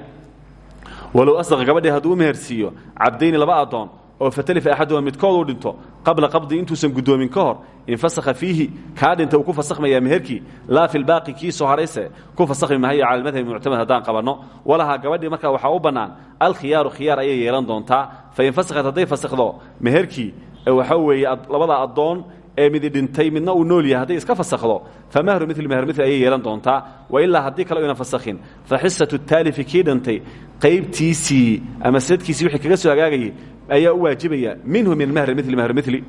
walow asdaqa gabadhii hadduu u mehersiiyo cabdayni laba addoon oo fatalifa axaduhuma midkood uu dhinto qabla qabdi intuusan guddoomin ka hor infasakha fiihi kaa dhinta uu ku fasakhmayaa meherkii laa fi lbaaqi kii soo harayse ku fasakhmi mahayo cala almadhabi muctamad haddaan qabanno walahaa gabadhii markaa waxaa u bannaan alkhiyaaru khiyaar ayay yeelan doontaa fain fasakhat hadday fasakhdo meherkii waxa weeye labada addoon ee midi dhintay midna uu nool yahay hadday iska fasakhdo famahru mil meher mil ayay yeelan doontaa wailaa haddii kale oyna fasakhin. Fa xisatu taalifi kii dhintay qaybtiisii ama sadkiisii wixii kaga soo hagaagayay ayaa u waajibaya minhu min mahri mili mahr mili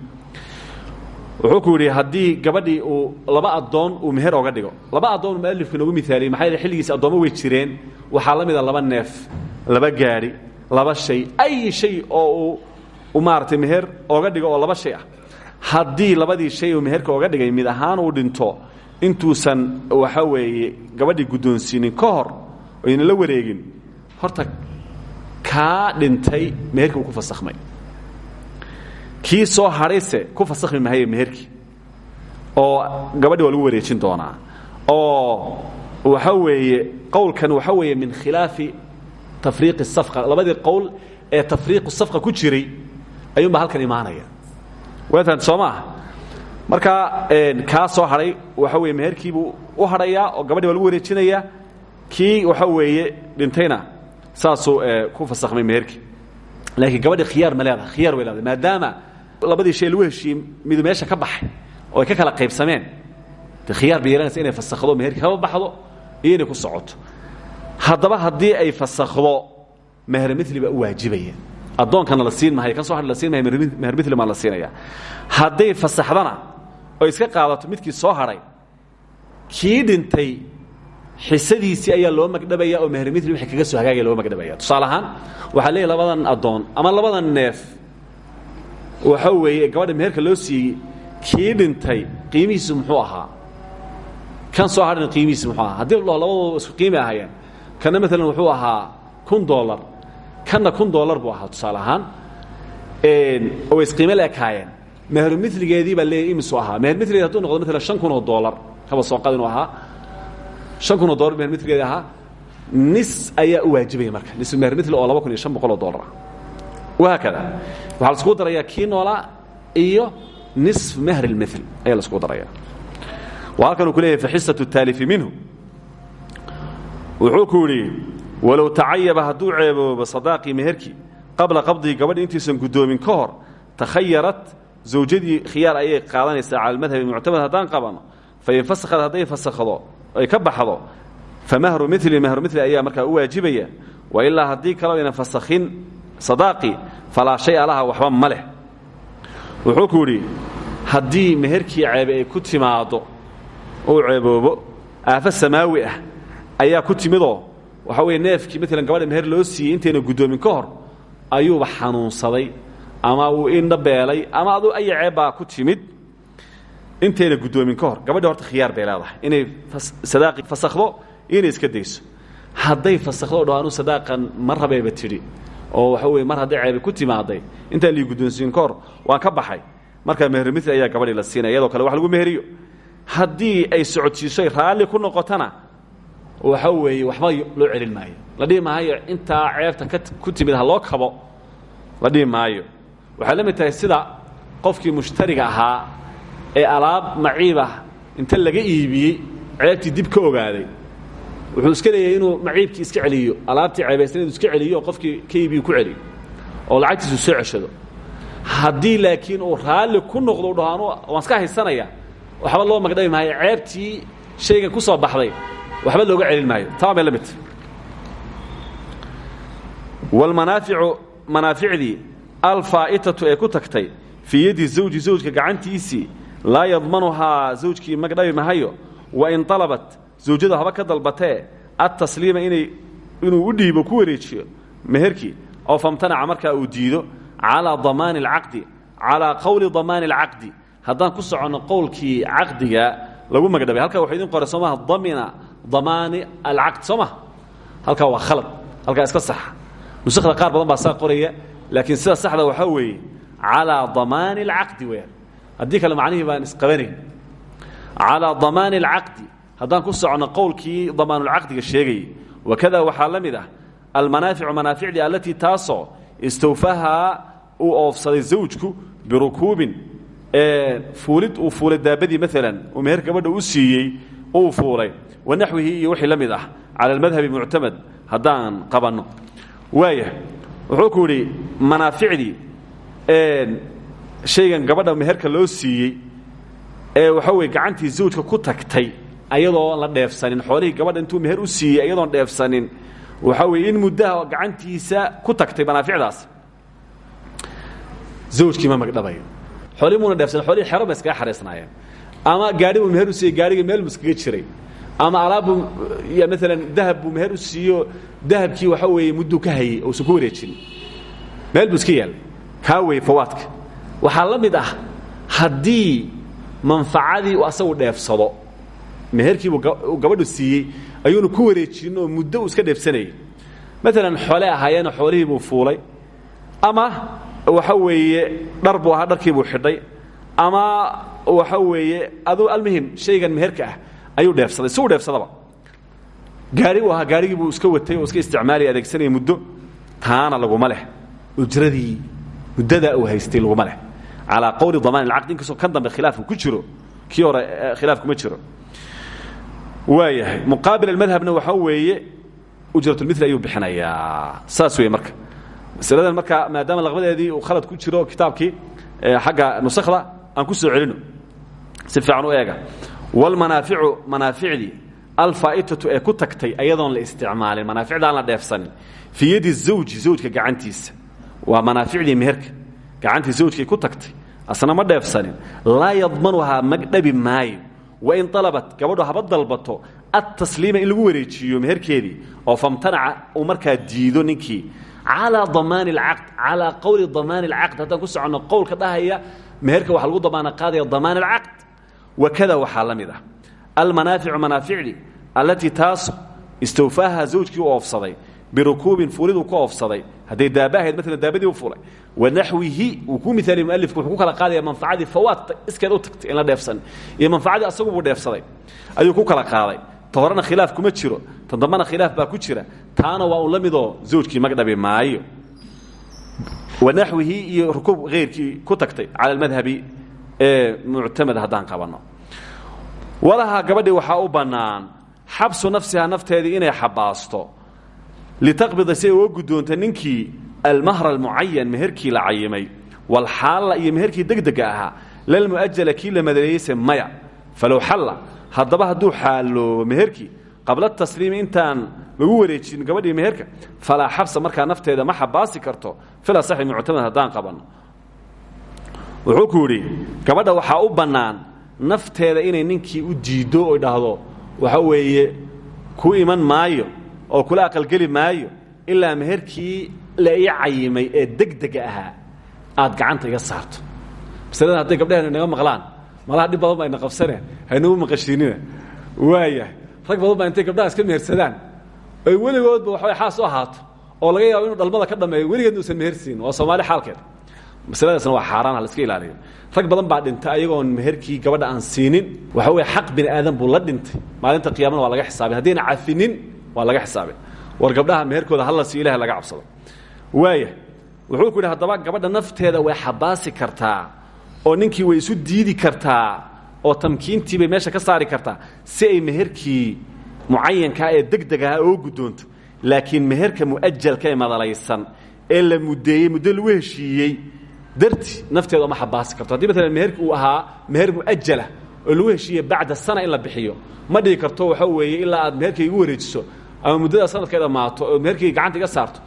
wuxuu ku yidhi haddii gabadhii uu laba addoon uu meher oga dhigo laba addoon mualifku inoogu miaaliyey maxaa yeel xilligiisi addoommo way jireen? Waxaa la mida laba neef laba gaadhi laba shay ay shay oo uu maaratay meher oga dhigo oo laba shay ah haddii labadii shay uu meherka oga dhigay mid ahaan uu dhinto intuusan waxa weeye gabadhii guddoonsiinin ka hor oyna la wareegin horta kaa dhintay meherkii ku fasakhmay. Kii soo hadhayse ku fasakhmi mahaye meherkii oo gabadhi waa lagu wareejin doonaa oo waxa weeye qowlkan waxa weeye min khilaafi tafriiqi safqa labadii qowl ee tafriiqu safqa ku jiray ayuunbaa halkan imaanaya soo maaha markaa kaa soo hadhay waxa weye meherkiibuu u hadhayaa oo gabadhi waa lagu wareejinayaa kii waxa weeye dhintayna saasuu ku fasakhmay meherkii. Laakiin gabadhi khiyaar ma leedaha khiyaar way leedahay maadaama labadii shay lagu heshiiyey midu meesha ka baxay oo ay ka kala qaybsameen de khiyaar bay yeelanaysa inay fasakhdo meherkii kaba baxdo iyo inay ku socoto. Haddaba haddii ay fasakhdo meher mili baa u waajibaya addoonkana la siin mahayo kan so hadh la siin mahay meher baa la siinaya hadday fasaxdana oo iska qaadato midkii soo hadhay kii dhintay ayaa loo magdhabaya oo meher wixii kaga soo hagaagaya loo magdhabaya tusaale ahaan waxaa labadan addoon ama labadan neef. Waxa weeye gabadha meherka loo siiyey kii qiimihiisu muxuu ahaa? Kan soo hadhana qiimihiisu muxuu ahaa? Haddii la labadooda isku qiimi kanna maalan wuxuu ahaa kun dollar kanna kun dollar buu ahaa tusaale ahaan. Oo way isqiime la ekaayeen. Meheru miligeedii baa leeyahy imisu ahaa. Meher miligeedi haduu noqdo maalan shan kun oo dollar kaba soo qad inuu ahaa. Shan kun oo dollar meher miligeedi ahaa. Nis ayaa u waajibaya marka. Nis meher mili oo laba kun iyo shan boqol oo dollar. Ah wahaakada waxaa laiskugu darayaa kii noolaa iyo nisf mahr اlmil ayaa laiskugu daraya waa halkan uu ku leeyahay faxisatu taalifi minhu. Wuxuu ku yidhi walow tacayaba hadduu ceeboobo sadaaqii meherkii qabla qabdihi gabadhi intiisan guddoomin ka hor takhayarat zawjadii khiyaar ayay qaadanaysaa cala almadhabi muctamad haddaan qabanno fain fasakhad hadday ay ka baxdo famahru mili mahru mili ayaa markaa u waajibaya wailaa haddii kaleo ayna fasakhin sadaaqii falaa shaya laha waxba ma leh. Wuxuu ku yidhi haddii ceebe ay ku timaaddo uu ceeboobo aafo samaawi ah ayaa ku timidoo waxa weye neefkii maalan gabadha meher loo siiyey intayna guddoomin ka hor ayuuba xanuunsaday ama uu indha beelay ama aduu aya ceeb baa ku timid intayna guddoomin ka hor. Gabadhi horta khiyaar bay inay sadaaqii fasakhdo inay iska dayso. Hadday fasakhdo dho anuu sadaaqan ma rabeeba tidhi oo waxa weye mar hadday ceebe ku timaaday intaan lii guddoonsiin ka hor ka baxay. Markaa meher mil ayaa gabadhii la siinaya kale wax lagu meheriyo. Haddii ay socodsiiso raalli ku noqotona waxa weeye waxba loo celin maayo. La dhihi maayo intaa ceebta ku timid ha loo kabo la dhihi maayo. Waxay la mid tahay sida qofkii mushtariga ahaa ee alaab maciibah inta laga iibiyey ceebtii dib ka ogaaday. Wuxuu iska leeyahay inuu maciibkii iska celiyo alaabtii ceebaysnayd iska celiyo oo qofkii ka iibiyu ku celiyo oo lacagtiisu soo ceshado. Haddii laakiin uu raalli ku noqdo u dhaho anu waan iska haysanaya. Waxba loo magdhabi maayo ceebtii shaygan ku soo baxday waxba looga celin maayo. Taa bay la midta walmanaaficu manaaficdii alfaa'itatu ee ku tagtay fii yaddi zawji zawjka gacantiisii laa yadmanuhaa zawjkii magdhabi mahayo wain alabat zawjadu haba ka dalbatee adtasliima inuu u dhiibo ku wareejiyo meherkii oo famtanaca markaa uu diido calaa damaani alcaqdi calaa qowli damaani alcaqdi. Haddaan ku soconno qowlkii caqdiga lagu magdhabay halkaa waxuu idin qoray soo maha damina damaani alcaqd soo maha halkaa waa khalad. Halkaa iska saxa nusakda qaar badan baa saa qoraya laakiin sida saxda waxaa weeye calaa damaani اlcaqdi weyaan haddii kale macnihii baan isqabanayn. Calaa damaani اlcaqdi haddaan ku socono qowlkii damaanulcaqdiga sheegayay wakada waxaa la mid ah almanaaficu manaaficdii allatii taasoo istawfahaa uu zawjku birukuubin fuulid uu fuulay daabadii maalan uu meher gabadha u siiyey uu fuulay wanaxwihi iyo wixii la mid ah cala almadhabi muctamad haddaan qabanno. waaya wuxuu ku yidhi manaaficdii shaygan gabadha meherka loo siiyey ee waxa weye gacantii zawjka ku tagtay ayadoo la dheefsanin. Xoolihii gabadha intuu meher u siiyey ayadoon dheefsanin. Waxaa weye in muddaha gacantiisa ku tagtay manaaficdaas. Zawjkii ma magdhabayo. Xoolihii muuna dheefsanin xoolihii xero ba iskaga xariisnaayeen ama gaadhi buu meher u siiyey gaadhiga meel buu iskaga jiray ama alaabbuu maalan dahab buu meher u siiyo dahabkii waxa weeye mudduu ka hayey uusan ku wareejin. Meel buu iska yaal. Kaa weye fawaadka. Waxaa la mid ah haddii manfacadii uu asagu dheefsado meherkiibuu gabadhu siiyey ayuuna ku wareejin oo muddo uu iska dheefsanayay. Maalan xoole ahaayeena xoolihii buu fuulay. Ama waxa weeye dhar buu ahaa dharkiibuu xidhay. Ama waxa weeye adu almuhim shaygan meherka ah ayuu dheefsaday si uu dheefsadaba. Gaari uu ahaa gaarigii buu iska watay oo iska isticmaalaya adeegsanaya muddo. Taana laguma leh. Ujradii muddadaa uu haystay laguma leh. Calaa qowli damaan ilcaqdi inkastoo kan dambe khilaafku ku jiro. Kii hore khilaafku ma jiro. Waayahay muqaabil almadhabna waxaa weeye ujratulmil ayuu bixinayaa. Saas weeye marka. Masaladan marka maadaama laqbadeedii uu khalad ku jiro kitaabkii xagga nusakda aan ku soo celino. Si fiican u eega walmanaaficu manaaficdii alfaa'itatu ee ku tagtay ayadoon la isticmaalin manaaficdaan la dheefsanin fii yadi zawji zawjka gacantiisa waa manaaficdii meherka gacantii zawjkay ku tagtay asna ma dheefsanin laa yadmanuhaa magdhabi maayo wain alabat gabadhu haba dalbato adtasliima in lagu wareejiyo meherkeedii oo famtanaca uu markaa diido ninkii calaa damaani alcaqd calaa qowli damaani alcaqd haddaan ku soconno qowlka dhahaya meherka waxaa lagu damaana qaadaya damaan alcaqd wakada waxaa la mid ah. Almanaaficu manaaficdii allatii taas istawfaaha zawjkii u oofsaday birukuubin fuuliduu ku oofsaday hadday daaba ahayd maalan daabadii u fulay wanaxwihi uu ku miaaliy mualifku wuxuu ku kala qaadaya manfacadii fawaad iskeed u tagtay in la dheefsan iyo manfacadii asagubuu dheefsaday ayuu ku kala qaaday. Ta horena khilaaf kuma jiro tan dambana khilaaf baa ku jira ee muctamad haddaan qabanno walahaa gabadhii waxaa u bannaan xabsu nafsihaa nafteedii inay xabaasto. Litaqbida si ay uga guddoonta ninkii almahra almucayan meherkii la cayimay. Walxaalla iyo meherkii degdega ahaa lalmu'ajala kii la madareeyeyse maya. Falow xalla haddaba hadduu xaaloobo meherkii qabla tasliimi intaan lagu wareejin gabadhii meherka falaa xabsa markaa nafteeda ma xabaasi karto. Fila saxi muctamad haddaan qabanno wuxuu ku yidhi gabadha waxaa u bannaan nafteeda inay ninkii u diiddo oy dhahdo waxa weeye ku iman maayo oo kula aqalgeli maayo ilaa meherkii la ii cayimay ee degdega ahaa aad gacanta iga saarto. Masaladan hadday gabdhaheen inaga maqlaan malaha dhib badan ba ayna qabsane haynagu maqashiinina waaya rag badan baa intay gabdhaha iska mehersadaan. Ay weligoodba waxbay xaas u ahaato oo laga yaabo inuu dhalmada ka dhameeyo weligeedna usan mehersiin waa soomaali xaalkeed masaladaasna waa xaaraan ha iska ilaaliyo rag badan baa dhintay ayagoon meherkii gabadha aan siinin. Waxa weye xaq bini aadan buu la dhintay. Maalinta qiyamana waa laga xisaabin haddayna cafinin waa laga xisaabin war gabdhaha meherkooda hala siiyo ilahay laga cabsado. Waaya wuxuu ku yidhi haddaba gabadha nafteeda way xabaasi kartaa oo ninkii way isu diidi kartaa oo tamkiintii bay meesha ka saari kartaa si ay meherkii mucayankaa ee degdegaha oo guddoonto laakiin meherka mu'ajalka ee madalaysan ee la muddeeyey muddo lagu heshiiyey darti nafteeda oma xabaasi karto. Haddii maalan meherki uu ahaa meher mu'ajalah oo lagu heshiiyey bacda sana in la bixiyo ma dhigi karto waxa weeye ilaa aad meherkay igu wareejiso ama muddada sanadka dhammaato oo meherkii gacanta iga saarto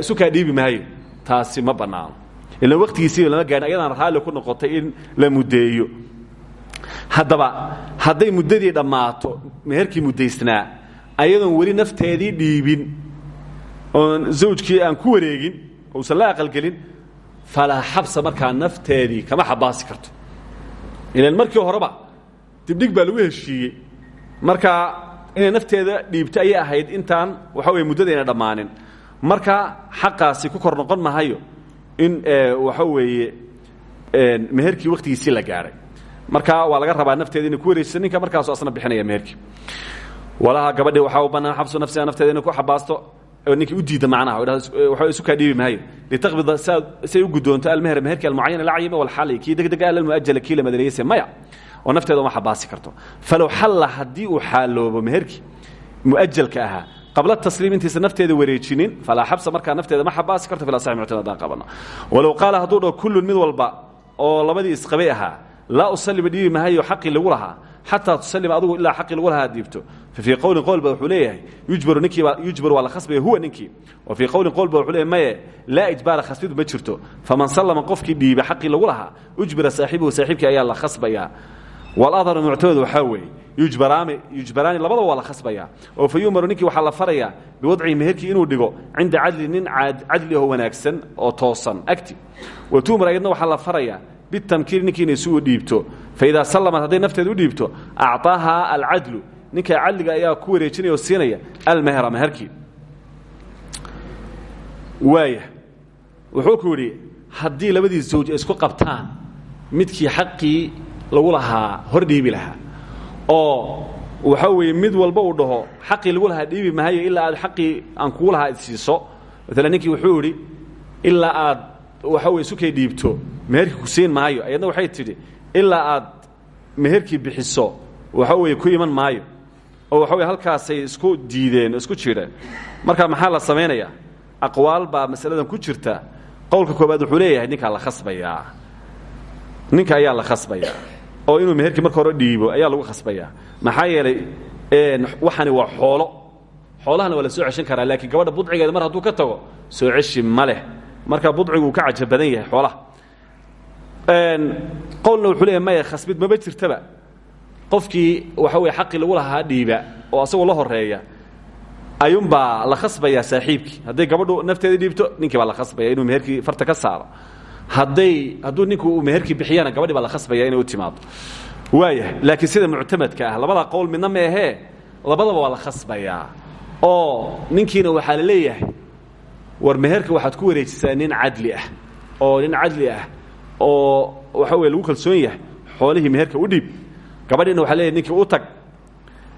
isu kaa dhiibi maayo. Taasi ma bannaano. Ila waqtigiisiiba lama gaadhin ayadaan raalli ku noqotay in la muddeeyo. Haddaba hadday muddadii dhammaato meherkii muddaysnaa ayadoon weli nafteedii dhiibin oon zawjkii aan ku wareegin uusan la aqalgelin falaa xabsa markaa nafteedii kama xabaasi karto ilan markii horeba dibdhig baa lagu heshiiyey markaa inay nafteeda dhiibto ayay ahayd intaan waxa weye muddadayna dhammaanin marka xaqaasi ku kor noqon mahayo in waxa weeye meherkii wakhtigiisii la gaadhay marka waa laga rabaa nafteeda inay ku wareejiso ninka markaasu asna bixinaya meherkii walaha gabadhi waxaa u bannaan xabsu nafsiha nafteeda inay ku xabaasto ninkii u diida macnaha waxa isu kaa dhiibi maayo. Litaqbida say u guddoonto almeher meherkii almucayan alacayima walxali kii degdega almuajala kii la madanayse maya. Oo nafteeda uma xabaasi karto. Falow xalla haddii uu xaaloobo meherkii muajalka ahaa qabla tasliim intiisa nafteeda wareejinin falaa xabsa markaa nafteeda ma xabaasi karto fila saxi muctamad haddaan qabano walow qaala hadduu dhaho kullun mid walba oo labadii isqabay ahaa laa usalliba dhiibi mahayo xaqii lagu lahaa xataa tusalima adugu ilaa xaqii lagu lahaa diibto fii qowlin qowl ba wuxuu leeyahay yujbaru ninkiiba yujbaru waa la khasbaya huwa ninkii wa fii qowlin qowl ba wuxuu leeyahay maye laa ijbaara khasbidu ma jirto faman sallama qofkii dhiiba xaqii lagu lahaa ujbira saaxibuhu saaxiibkii ayaa la khasbayaa waladharu muctamad waxaa weeye yujbaraami yujbaraani labadaba waa la khasbayaa oo fa yu'maru ninkii waxaa la farayaa biwadcihi meherkii inuu dhigo cinda cadli nin cadli oo wanaagsan oo toosan agti wa tu'mar ayadna waxaa la farayaa bitamkiin ninkii inay suu dhiibto. Faidaa sallamat hadday nafteeda u dhiibto acطaahaa alcadlu ninka cadliga ayaa ku wareejinaya oo siinaya almehra meherkii. Waaya wuxuu ku yidhi haddii labadii zawj isku qabtaan midkii xaqii lagu lahaa hor dhiibi lahaa. Oo waxa weeye mid walba uu dhaho xaqii lagu lahaa dhiibi mahayo ilaa aad xaqii aan kugu lahaa idsiiso maalan ninkii wuxuu yidhi ilaa aad waxa weye isukay dhiibto meherkii ku siin maayo ayadna waxay tidhi ilaa aad meherkii bixiso waxa weeye ku iman maayo. Oo waxa weye halkaasay isku diideen isku jireen. Marka maxaa la samaynayaa aqwaal baa masaladan ku jirta. Qowlka koobaad wuxuu leeyahay ninkaa la khasbayaa ninka ayaa la khasbayaa oo inuu meherkii marka hore dhiibo ayaa lagu khasbayaa maxaa yeelay waxani waa xoolo. Xoolahana waa la soo ceshan karaa laakiin gabadha budcigeeda mar hadduu ka tago soo ceshi ma leh marka budcigu ka caja badan yahay xoolaha. Qowlna wuxuu leeyahy maya khasbid maba jirtaba. Qofkii waxa weye xaqii lagu lahaa dhiiba oo asagoo la horreeya ayuunbaa la khasbayaa saaxiibkii. Hadday gabadhu nafteeda dhiibto ninkii baa la khasbaya inuu meherkii farta ka saaro. Hadday hadduu ninku meherkii bixiyana gabadhi baa la khasbaya inay u timaado. Waaya laakiin sida muctamadka ah labada qowl midna ma ahee labadaba waa la khasbayaa. Oo ninkiina waxaa la leeyahay war meherka waxaad ku wareejisaa nin cadli ah oo nin cadli ah oo waxa weye lagu kalsoon yahay xoolihii meherka u dhiib. Gabadhiina waxa leeyahy ninkii u tag.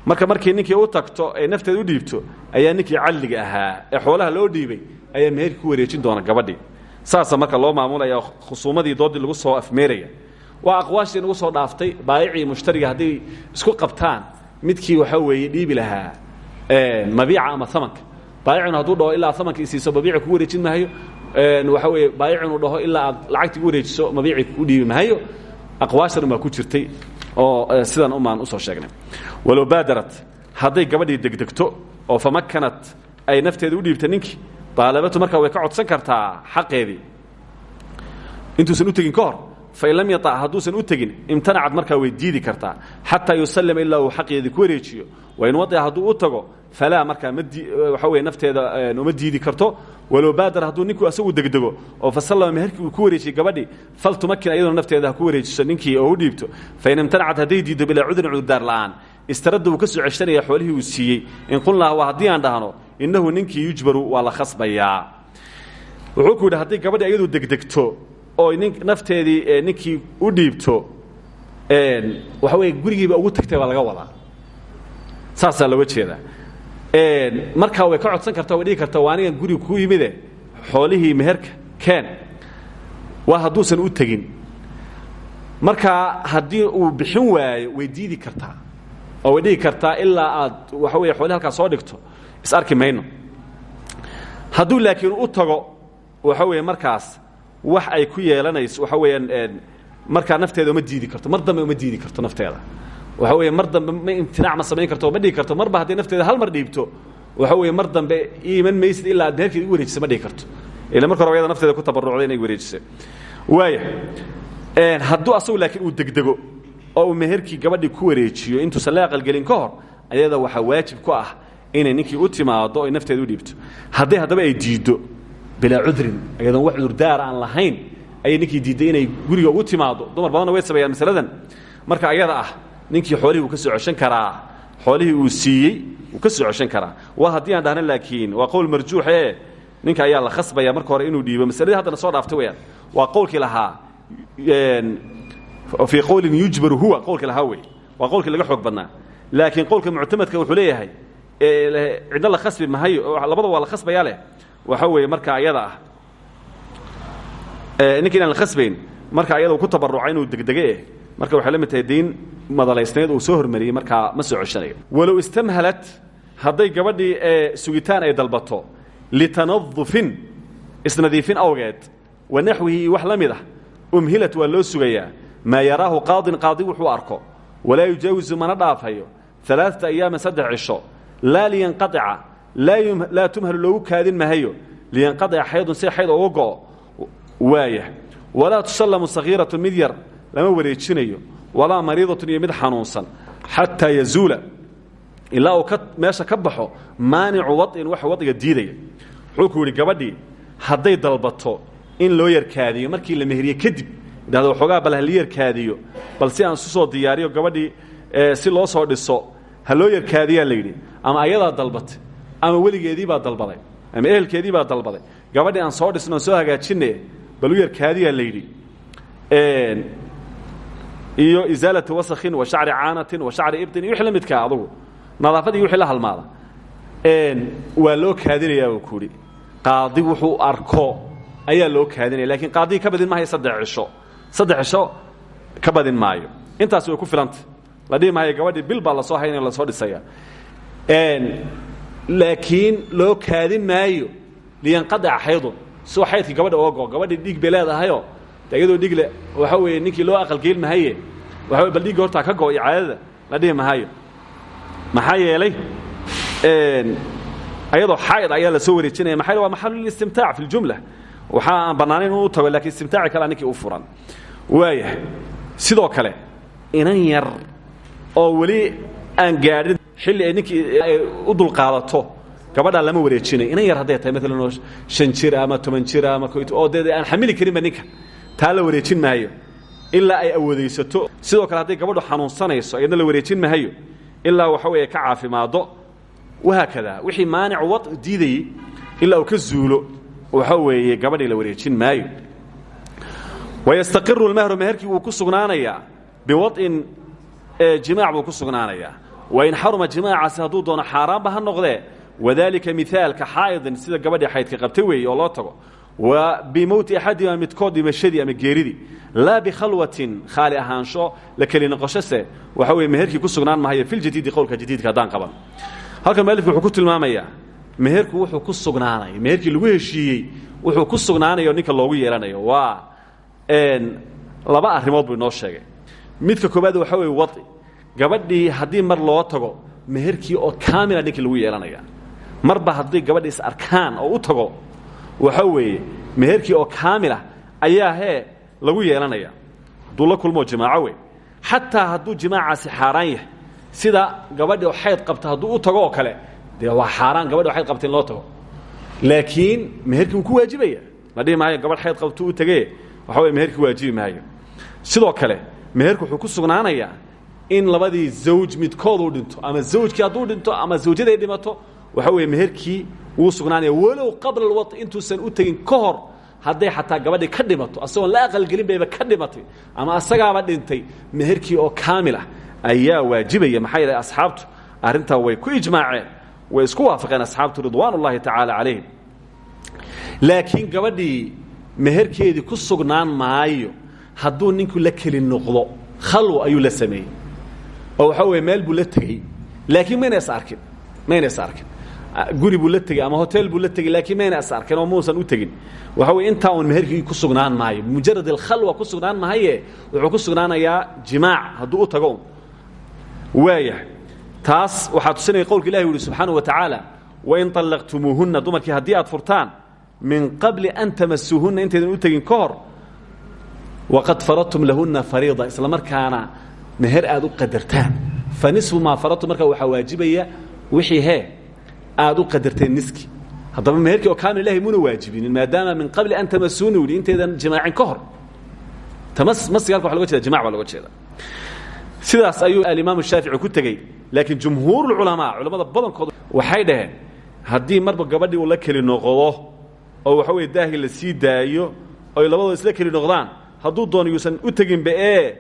Marka markii ninkii u tagto ee nafteeda u dhiibto ayaa ninkii cadliga ahaa ee xoolaha loo dhiibay ayaa meherkii ku wareejin doona gabadhii. Saasa marka loo maamulaya khusuumadii doodii lagu soo afmeeraya. Waa aqwaashii nagu soo dhaaftay baayicii mushtariga hadday isku qabtaan midkii waxa weeye dhiibi lahaa mabiica ama amanka baayicinu hadduu dhaho ilaa aad amanka isiiso mabiici kugu wareejin maayo waxa weeye baayic inuu dhaho ilaa aad lacagtii gu wareejiso mabiici ku dhiibi maayo aqwaashan baa ku jirtay oo sidan umaan u soo sheegnay. Walow baadarat hadday gabadhii degdegto oo famakanat ay nafteeda u dhiibta ninkii daalabatu markaa way ka codsan kartaa xaqeedii. Intuusan u tegin ka hor fain lam yaac hadduusan u tegin imtanacad markaa way diidi kartaa. Xataa yusallima ilaa uu xaqeedii ku wareejiyo. Wain wadica hadduu u tago falaa markaa ma waxa weye nafteeda uma diidi karto walow baadar hadduu ninku asagu degdego oo fasallama meherkii uu ku wareejiyey gabadhii fal tumakin ayaduna nafteeda ha ku wareejiso ninkii oo u dhiibto fain imtanacad hadday diiddo bilaa cudrin cudurdaar la'aan istaradda wuu ka soo ceshanaya xoolihii uu siiyey in qulnaa waa haddii aan dhahno innahu ninkii yujbaru waa la khasbayaa wuxuu ku yidhi hadday gabadhii ayadu degdegto oo nafteedii ninkii u dhiibto waxa weye gurigiiba ugu tagtay baa laga wadaa saasaa looga jeedaa markaa way ka codsan karta way dhigi karta waa anigan guriga ku yimide xoolihii meherka keen waa hadduusan u tegin. Markaa haddii uu bixin waayo way diidi kartaa. Oo way dhigi kartaa ilaa aad waxa weye xoolihi halkaa soo dhigto. Is arki mayno. Hadduu laakiin u tago waxa weeye markaas wax ay ku yeelanayso waxa weeyaan markaa nafteeda uma diidi karto. Mar dambe uma diidi karto nafteeda waxa weeye mar dambe ma imtinaac ma samayn karto ma dhigi karto. Marba hadday nafteeda hal mar dhiibto waxa weeye mar dambe iiman maysid ilaa aad meherkeeda u wareejisa ma dhigi karto. Ila marka hore nafteeda ku tabarucday inay wareejisa waaya hadduu asagu laakiin uu degdego oo uu meherkii gabadhii ku wareejiyo intuusan la aqalgelin ka hor ayada waxaa waajib ku ah inay ninkii u timaado ay nafteeda u dhiibto. Hadday haddaba ay diiddo bilaa cudrin ayadoon wax cudurdaar aan lahayn ayay ninkii diidday inay guriga ugu timaado. Dumar badanna way sameeyaan marka ayada ah ninkii xoolihii uu ka soo ceshan karaa xoolihii uu siiyey wuu ka soo ceshan karaa. Waa haddii aan dhahna laakiin waa qowl marjuux ee ninka ayaa la khasbaya marka hore inuu dhiibo. Masaladii haddana soo dhaaftay weyaan waa qowlkii lahaa fii qowlin yujbaru huwa qowlkii lahaa wey waa qowlkii laga xoog badnaa. Laakiin qowlka muctamadka wuxuu leeyahay cidna la khasbi mahayo labada waa la khasbayaa leh. Waxa weeye marka ayada ah ninka inaan la khasbayn marka ayada ku tabaruca inuu degdege eh marka waxay la mid tahay diin madalaysnayd uu soo hormariyey markaa ma soo coshanayo walow istamhalat hadday gabadhii ee sugitaan ay dalbato litanadufin isnadiifin awgeed wa naxwihi wax la mid ah umhilat waa loo sugayaa maa yaraahu qaadin qaadi wuxuu arko walaa yujaawisu mana dhaafayo alaaata ayaaman saddex cisho laa liyanqaica laa tumhalu loogu kaadin mahayo liyanqaica xaydun si xayd oga go'o waaya walaa tusallamu sagiiratu mid yar lama wareejinayo walaa mariidatun iyo mid xanuunsan xataa yazuula ilaa uu meesha ka wain waxa wadciga diidaya. Wuxuu ku yidhi dalbato in loo yarkaadiyo markii la meheriye kadib idhahdo waxoogaa bal hala yarkaadiyo bal aan soo diyaariyo gabadhii si loo soo dhiso ha loo yarkaadiyaa la yidhi. Ama ayadaa dalbatay ama weligeedii baa dalbaday ama ehelkeedii baa dalbaday. Gabadhii aan soo dhisno soo hagaajine bal u yarkaadiyaa la yidhi iyo isaalati wasakhin wa shacri caanatin wa shacri ibtin iyo wixii la midkaa adugu. Nadaafadii wixii la halmaada. Waa loo kaadinayaa buu ku yidhi. Qaadi wuxuu arko ayaa loo kaadinaya lakiin qaadigi ka badin maayo saddex cisho. Saddex cisho ka badin maayo. Intaas way ku filanta. La dhihi maayo gabadhii bil baa la soo haynaya la soo dhisaya. Laakiin loo kaadin maayo liyanqadaca xaydun soo xaydkii gabadha oga go gabadhii dhiig bay leedahayoo iyadoo dhiigle waxa weeye ninkii loo aqalgeel mahaye waxa wey bal dhiigga hortaa ka go iyo caadada la dhihi mahayo maxaa yeelay ayadoo xaaid ayaa la soo wareejinaya. Yeel waa maxalulistimtaac fi ljumla waxa aan bannaanayn inuu tago lakiin istimtaaci kalea ninkii u furan. Waaya sidoo kale inan yar oo weli aan gaadhin xilli ay ninkii ay u dulqaadato gabadhaa lama wareejinay. Inan yar hadday tahay maalan oo shan jir ama toban jir ama oo dee aan xamili karinba ninka taa la wareejin maayo ilaa ay awoodaysato. Sidoo kale hadday gabadhu xanuunsanayso ayadna la wareejin maayo ilaa waxa weeye ka caafimaado. Wahaakada wixii maanicu wad diidayey ilaa uu ka zuulo waxa weeye gabadhii la wareejin maayo wayastaqiru lmahru meherkii wuu ku sugnaanayaa biwad'in jimaac buu ku sugnaanayaa. Wain xaruma jimaacaasi hadduu doono xaaraanba ha noqdee wadalika mihaalka xaa'idin sida gabadhii xaydka qabtay weeye oo loo tago wa bimowti axadima midkood dhimashadii ama geeridii laa bikhalwatin khaali ahaansho la keli noqoshose waxa weye meherkii ku sugnaan mahayo filjadiidi qowlka jadiidka haddaan qaban. Halkan mualifku wuxuu ku tilmaamayaa meherku wuxuu ku sugnaanaya meherkii lagu heshiiyey wuxuu ku sugnaanayo ninka loogu yeelanayo. Waa laba arrimood buu inoo sheegay. Midka koobaad waxa weye wadi. Gabadhii haddii mar loo tago meherkii oo kaamila ninkii lagu yeelanaya marba haddii gabadhii is arkaan oo u tago waxa weeye meherkii oo kaamilah ayaa hee lagu yeelanaya. Hadduu la kulmoo jimaaco wey xataa hadduu jimaacaasi xaaraan yahay sida gabadhi xayd qabta hadduu u tago kale dee waa xaaraan gabadhi o xayd qabta loo tago. Laakiin meherkii ku waajibaya la maayo gabadh xayd qabtuu u tegee waxa weye meherkii waajibi maayo. Sidoo kale meherku wuxuu ku sugnaanayaa in labadii zawj midkood uu dhinto ama zawjkii hadduu dhinto ama zawjaday dhimato waxa weeye meherkii wuu sugnaanaya walow qabla alwad intuusan u tegin ka hor hadday xataa gabadhii ka dhimato asagoon la aqalgelin bayba ka dhimatay ama asagaaba dhintay meherkii oo kaamil ah ayaa waajibaya. Maxaa yeelay asxaabtu arrintaa way ku ijmaaceen way isku waafaqeen asxaabtu ridwaan ullahi tacaala calayhim. Laakiin gabadhii meherkeedii ku sugnaan maayo hadduu ninku la keli noqdo khalwo ayuu la sameeyey. Oo waxaa weye meel buu la tegey. Laakiin mayna is arkin mayna is arkin guri buu la tegey ama hotel buu la tegey laakiin mayna is arkin oo muusan u tegin. Waxa weye intaa un meherkii ku sugnaan maayo mujarad alkhalwa ku sugnaan mahaye wuxuu ku sugnaanayaa jimaac hadduu u tago un waayahay taas waxaa tusinaya qowlka ilahi u yihi subxaanaه wa tacaala wain طallaqtumuuhunna dumarkii haddii aad furtaan min qabli an tamasuuhunna intaydan u tegin ka hor waqad faradtum lahunna fariida isla markaana meher aad u qadartaan. Fa nisfu maa faradtum markaa waxaa waajibaya wixii hee aad u qadarteen niski. Haddaba meherkii oo kaamil ilahi muna waajibinin maadaama min qabli an tamasuuna yidhi intaydan jimaacin ka hor. Masiga halka wa loga jeeda jimac baa loga jeeda sidaas ayuu alimaam shaafici ku tegey laakiin jumhuur culamaa culamada badankooda waxay dhaheen haddii marba gabadhii uu la keli noqdo oo waxa weye daahi la sii daayo oy labadoo isla keli noqdaan hadduu doono yuusan u teginba ee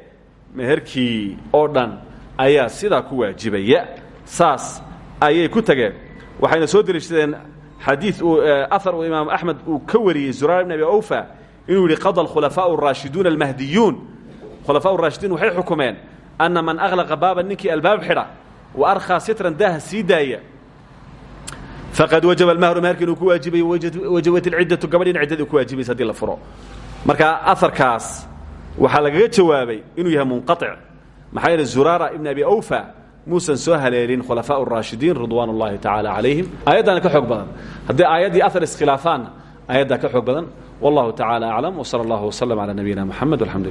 meherkii oo dhan ayaa sidaa ku waajibaya. Saas ayay ku tageen waxayna soo deliishadeen xadii uu ahar uu imaam axmed uu ka wariyey zuraar ibn abi awfa inuu yidhi qada alkhulafaaءu اraashiduuna almahdiyuun khulafaa raashidiin waxay xukumeen anna man aklaqa baaban ninkii albaab xidha wa arkhaa sitran daaha sii daaya faqad wajaba almahru meherka inuu ku waajibayo wajabat ilciddatu gabadh in ciddadii ku waajibaysa hadii la furo marka aharkaas waxaa lagaga jawaabay inuu yahay munqaطic maxaa yeele zuraara ibn abi awfa muusan soo haleelin khulafaa raashidiin ridwaan اllahi tacaala calayhim. Aayaddaana ka xoog badan. Haddii aayaddii aar iskhilaafaanna aayaddaa ka xoog badan. Wallahu tacaala aclam wsala اllah wslm calaa nabiyina mxamed alxamdu